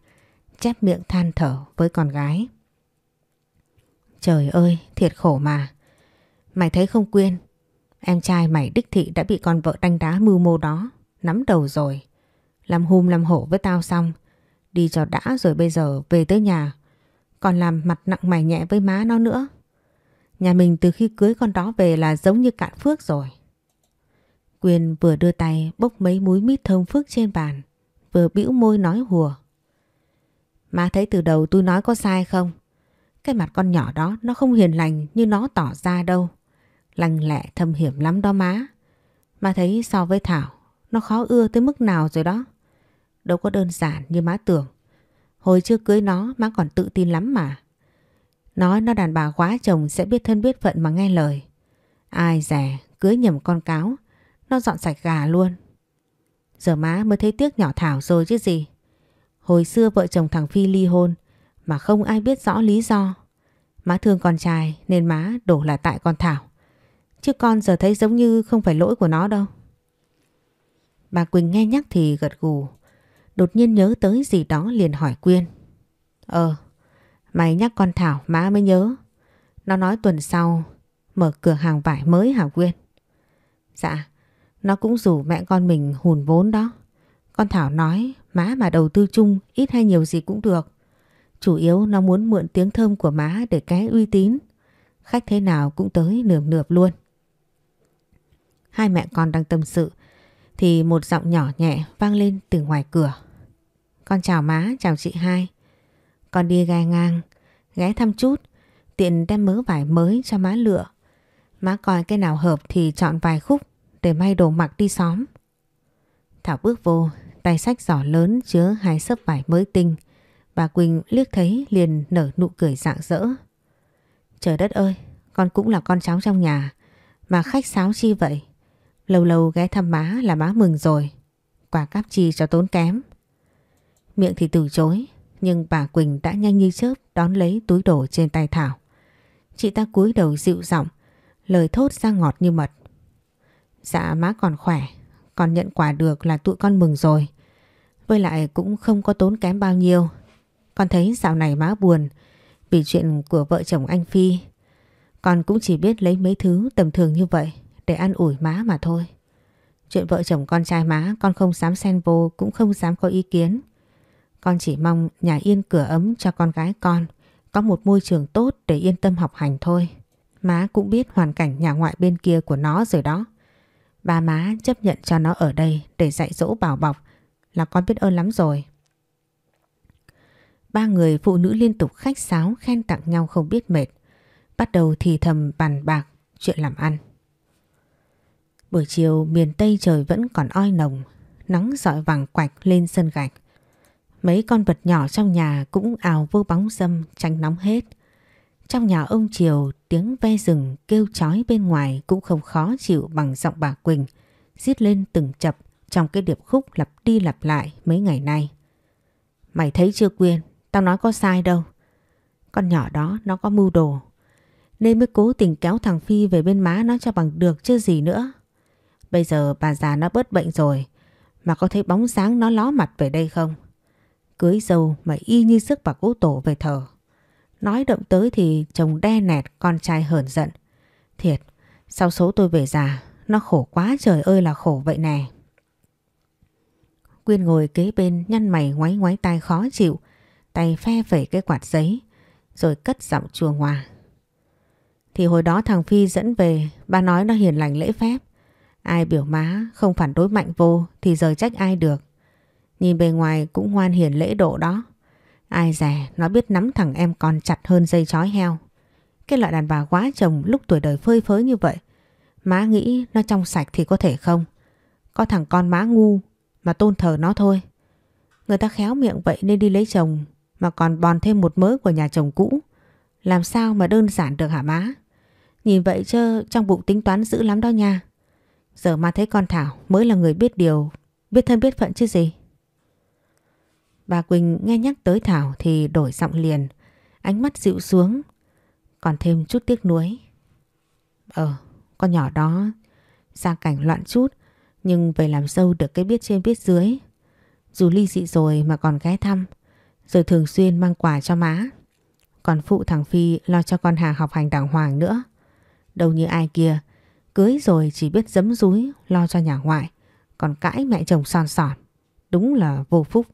chép miệng than thở với con gái. Trời ơi, thiệt khổ mà. Mày thấy không Quyên, em trai mày đích thị đã bị con vợ đánh đá mưu mô đó, nắm đầu rồi. Làm hùm làm hổ với tao xong, đi cho đã rồi bây giờ về tới nhà, còn làm mặt nặng mày nhẹ với má nó nữa. Nhà mình từ khi cưới con đó về là giống như cạn phước rồi. Quyên vừa đưa tay bốc mấy múi mít thơm phước trên bàn, vừa bĩu môi nói hùa. Má thấy từ đầu tôi nói có sai không? Cái mặt con nhỏ đó nó không hiền lành như nó tỏ ra đâu. Lành lẹ thâm hiểm lắm đó má. Má thấy so với Thảo, nó khó ưa tới mức nào rồi đó. Đâu có đơn giản như má tưởng. Hồi chưa cưới nó má còn tự tin lắm mà. Nói nó đàn bà quá chồng sẽ biết thân biết phận mà nghe lời. Ai rẻ, cưới nhầm con cáo, nó dọn sạch gà luôn. Giờ má mới thấy tiếc nhỏ Thảo rồi chứ gì. Hồi xưa vợ chồng thằng Phi ly hôn mà không ai biết rõ lý do. Má thương con trai nên má đổ là tại con Thảo. Chứ con giờ thấy giống như không phải lỗi của nó đâu. Bà Quỳnh nghe nhắc thì gật gù. Đột nhiên nhớ tới gì đó liền hỏi Quyên. Ờ, Mày nhắc con Thảo má mới nhớ. Nó nói tuần sau mở cửa hàng vải mới hả Quyên? Dạ, nó cũng rủ mẹ con mình hùn vốn đó. Con Thảo nói má mà đầu tư chung ít hay nhiều gì cũng được. Chủ yếu nó muốn mượn tiếng thơm của má để ké uy tín. Khách thế nào cũng tới nườm nượp luôn. Hai mẹ con đang tâm sự thì một giọng nhỏ nhẹ vang lên từ ngoài cửa. Con chào má, chào chị hai. Con đi gai ngang, ghé thăm chút, tiện đem mớ vải mới cho má lựa. Má coi cái nào hợp thì chọn vài khúc để may đồ mặc đi xóm. Thảo bước vô, tay sách giỏ lớn chứa hai sấp vải mới tinh. Bà Quỳnh liếc thấy liền nở nụ cười rạng rỡ. Trời đất ơi, con cũng là con cháu trong nhà, mà khách sáo chi vậy? Lâu lâu ghé thăm má là má mừng rồi, quả cáp chi cho tốn kém. Miệng thì từ chối, nhưng bà Quỳnh đã nhanh như chớp đón lấy túi đồ trên tay Thảo. Chị ta cúi đầu dịu giọng, lời thốt ra ngọt như mật. Dạ má còn khỏe, còn nhận quà được là tụi con mừng rồi. Với lại cũng không có tốn kém bao nhiêu. Con thấy dạo này má buồn vì chuyện của vợ chồng anh Phi. Con cũng chỉ biết lấy mấy thứ tầm thường như vậy để ăn ủi má mà thôi. Chuyện vợ chồng con trai má con không dám xen vô cũng không dám có ý kiến. Con chỉ mong nhà yên cửa ấm cho con gái con, có một môi trường tốt để yên tâm học hành thôi. Má cũng biết hoàn cảnh nhà ngoại bên kia của nó rồi đó. Ba má chấp nhận cho nó ở đây để dạy dỗ bảo bọc là con biết ơn lắm rồi. Ba người phụ nữ liên tục khách sáo khen tặng nhau không biết mệt. Bắt đầu thì thầm bàn bạc chuyện làm ăn. Buổi chiều miền Tây trời vẫn còn oi nồng, nắng dọi vàng quạch lên sân gạch. Mấy con vật nhỏ trong nhà cũng ào vô bóng dâm tránh nóng hết. Trong nhà ông Triều tiếng ve rừng kêu chói bên ngoài cũng không khó chịu bằng giọng bà Quỳnh giết lên từng chập trong cái điệp khúc lặp đi lặp lại mấy ngày nay. Mày thấy chưa Quyên, tao nói có sai đâu. Con nhỏ đó nó có mưu đồ. Nên mới cố tình kéo thằng Phi về bên má nó cho bằng được chứ gì nữa. Bây giờ bà già nó bớt bệnh rồi. Mà có thấy bóng sáng nó ló mặt về đây không? Cưới dâu mà y như sức bà cố tổ về thờ. Nói động tới thì chồng đe nẹt con trai hờn giận. Thiệt, sau số tôi về già, nó khổ quá trời ơi là khổ vậy nè. Quyên ngồi kế bên nhăn mày ngoáy ngoáy tai khó chịu, tay phe phẩy cái quạt giấy, rồi cất giọng chua ngoa. Thì hồi đó thằng Phi dẫn về, ba nói nó hiền lành lễ phép. Ai biểu má không phản đối mạnh vô thì giờ trách ai được. Nhìn bề ngoài cũng ngoan hiền lễ độ đó. Ai dè nó biết nắm thằng em còn chặt hơn dây chói heo. Cái loại đàn bà quá chồng lúc tuổi đời phơi phới như vậy. Má nghĩ nó trong sạch thì có thể không. Có thằng con má ngu mà tôn thờ nó thôi. Người ta khéo miệng vậy nên đi lấy chồng mà còn bòn thêm một mớ của nhà chồng cũ. Làm sao mà đơn giản được hả má? Nhìn vậy chứ trong bụng tính toán dữ lắm đó nha. Giờ mà thấy con Thảo mới là người biết điều, biết thân biết phận chứ gì. Bà Quỳnh nghe nhắc tới Thảo thì đổi giọng liền, ánh mắt dịu xuống, còn thêm chút tiếc nuối. Ờ, con nhỏ đó gia cảnh loạn chút, nhưng về làm dâu được cái biết trên biết dưới. Dù ly dị rồi mà còn ghé thăm, rồi thường xuyên mang quà cho má. Còn phụ thằng Phi lo cho con Hà học hành đàng hoàng nữa. Đâu như ai kia, cưới rồi chỉ biết dấm dúi lo cho nhà ngoại, còn cãi mẹ chồng son sòn. Đúng là vô phúc.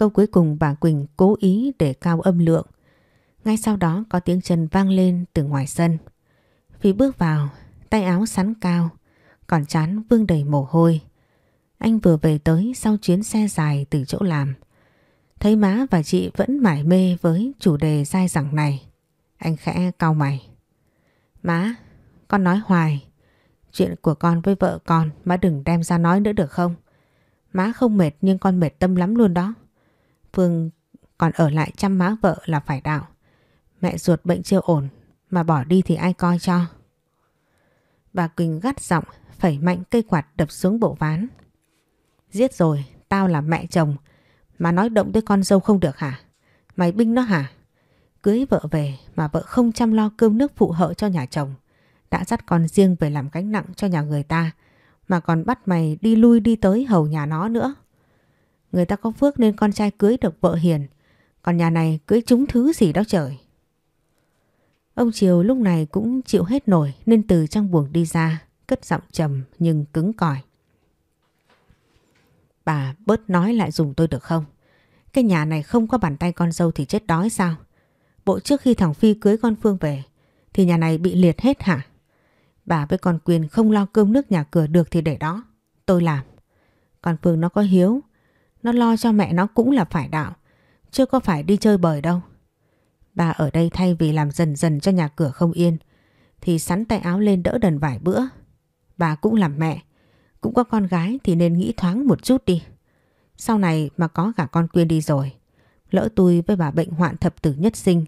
Câu cuối cùng bà Quỳnh cố ý để cao âm lượng. Ngay sau đó có tiếng chân vang lên từ ngoài sân. Phi bước vào, tay áo sắn cao, còn chán vương đầy mồ hôi. Anh vừa về tới sau chuyến xe dài từ chỗ làm. Thấy má và chị vẫn mải mê với chủ đề dai dẳng này. Anh khẽ cau mày. Má, con nói hoài. Chuyện của con với vợ con má đừng đem ra nói nữa được không? Má không mệt nhưng con mệt tâm lắm luôn đó. Phương còn ở lại chăm má vợ là phải đạo. Mẹ ruột bệnh chưa ổn mà bỏ đi thì ai coi cho. Bà Quỳnh gắt giọng phẩy mạnh cây quạt đập xuống bộ ván. Giết rồi, tao là mẹ chồng mà nói động tới con dâu không được hả? Mày binh nó hả? Cưới vợ về mà vợ không chăm lo cơm nước phụ hợ cho nhà chồng. Đã dắt con riêng về làm gánh nặng cho nhà người ta mà còn bắt mày đi lui đi tới hầu nhà nó nữa. Người ta có phước nên con trai cưới được vợ hiền. Còn nhà này cưới chúng thứ gì đó trời. Ông Triều lúc này cũng chịu hết nổi Nên từ trong buồng đi ra, Cất giọng trầm nhưng cứng cỏi. Bà, bớt nói lại dùng tôi được không? Cái nhà này không có bàn tay con dâu thì chết đói sao? Bộ trước khi thằng Phi cưới con Phương về, Thì nhà này bị liệt hết hả? Bà với con Quyền không lo cơm nước nhà cửa được thì để đó, Tôi làm. Còn Phương nó có hiếu nó lo cho mẹ nó cũng là phải đạo. Chưa có phải đi chơi bời đâu. Bà ở đây thay vì làm dần dần cho nhà cửa không yên Thì sắn tay áo lên đỡ đần vài bữa. Bà cũng làm mẹ. Cũng có con gái thì nên nghĩ thoáng một chút đi. Sau này mà có cả con Quyên đi rồi Lỡ tôi với bà bệnh hoạn thập tử nhất sinh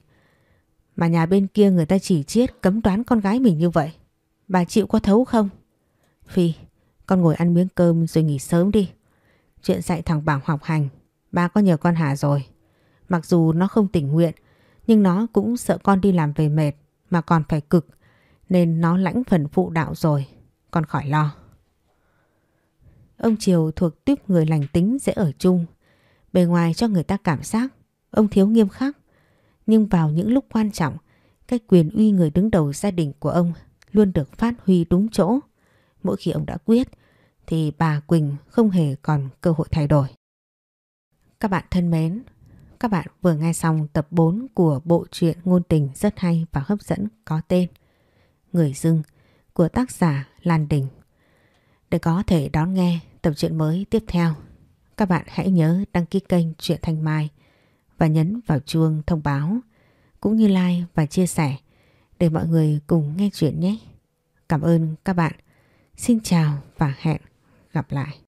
Mà nhà bên kia người ta chỉ chiết cấm đoán con gái mình như vậy Bà chịu có thấu không? Phi, con ngồi ăn miếng cơm rồi nghỉ sớm đi. Chuyện dạy thằng Bảo học hành, ba có nhờ con Hà rồi. Mặc dù nó không tình nguyện, nhưng nó cũng sợ con đi làm về mệt mà còn phải cực, nên nó lãnh phần phụ đạo rồi, con khỏi lo. Ông Triều thuộc tiếp người lành tính dễ ở chung, bề ngoài cho người ta cảm giác ông thiếu nghiêm khắc, nhưng vào những lúc quan trọng, cái quyền uy người đứng đầu gia đình của ông luôn được phát huy đúng chỗ. Mỗi khi ông đã quyết, thì bà Quỳnh không hề còn cơ hội thay đổi. Các bạn thân mến, các bạn vừa nghe xong tập 4 của bộ truyện ngôn tình rất hay và hấp dẫn có tên Người dưng của tác giả Lan Đình. Để có thể đón nghe tập truyện mới tiếp theo, các bạn hãy nhớ đăng ký kênh Truyện Thanh Mai và nhấn vào chuông thông báo cũng như like và chia sẻ để mọi người cùng nghe chuyện nhé. Cảm ơn các bạn. Xin chào và hẹn gặp lại.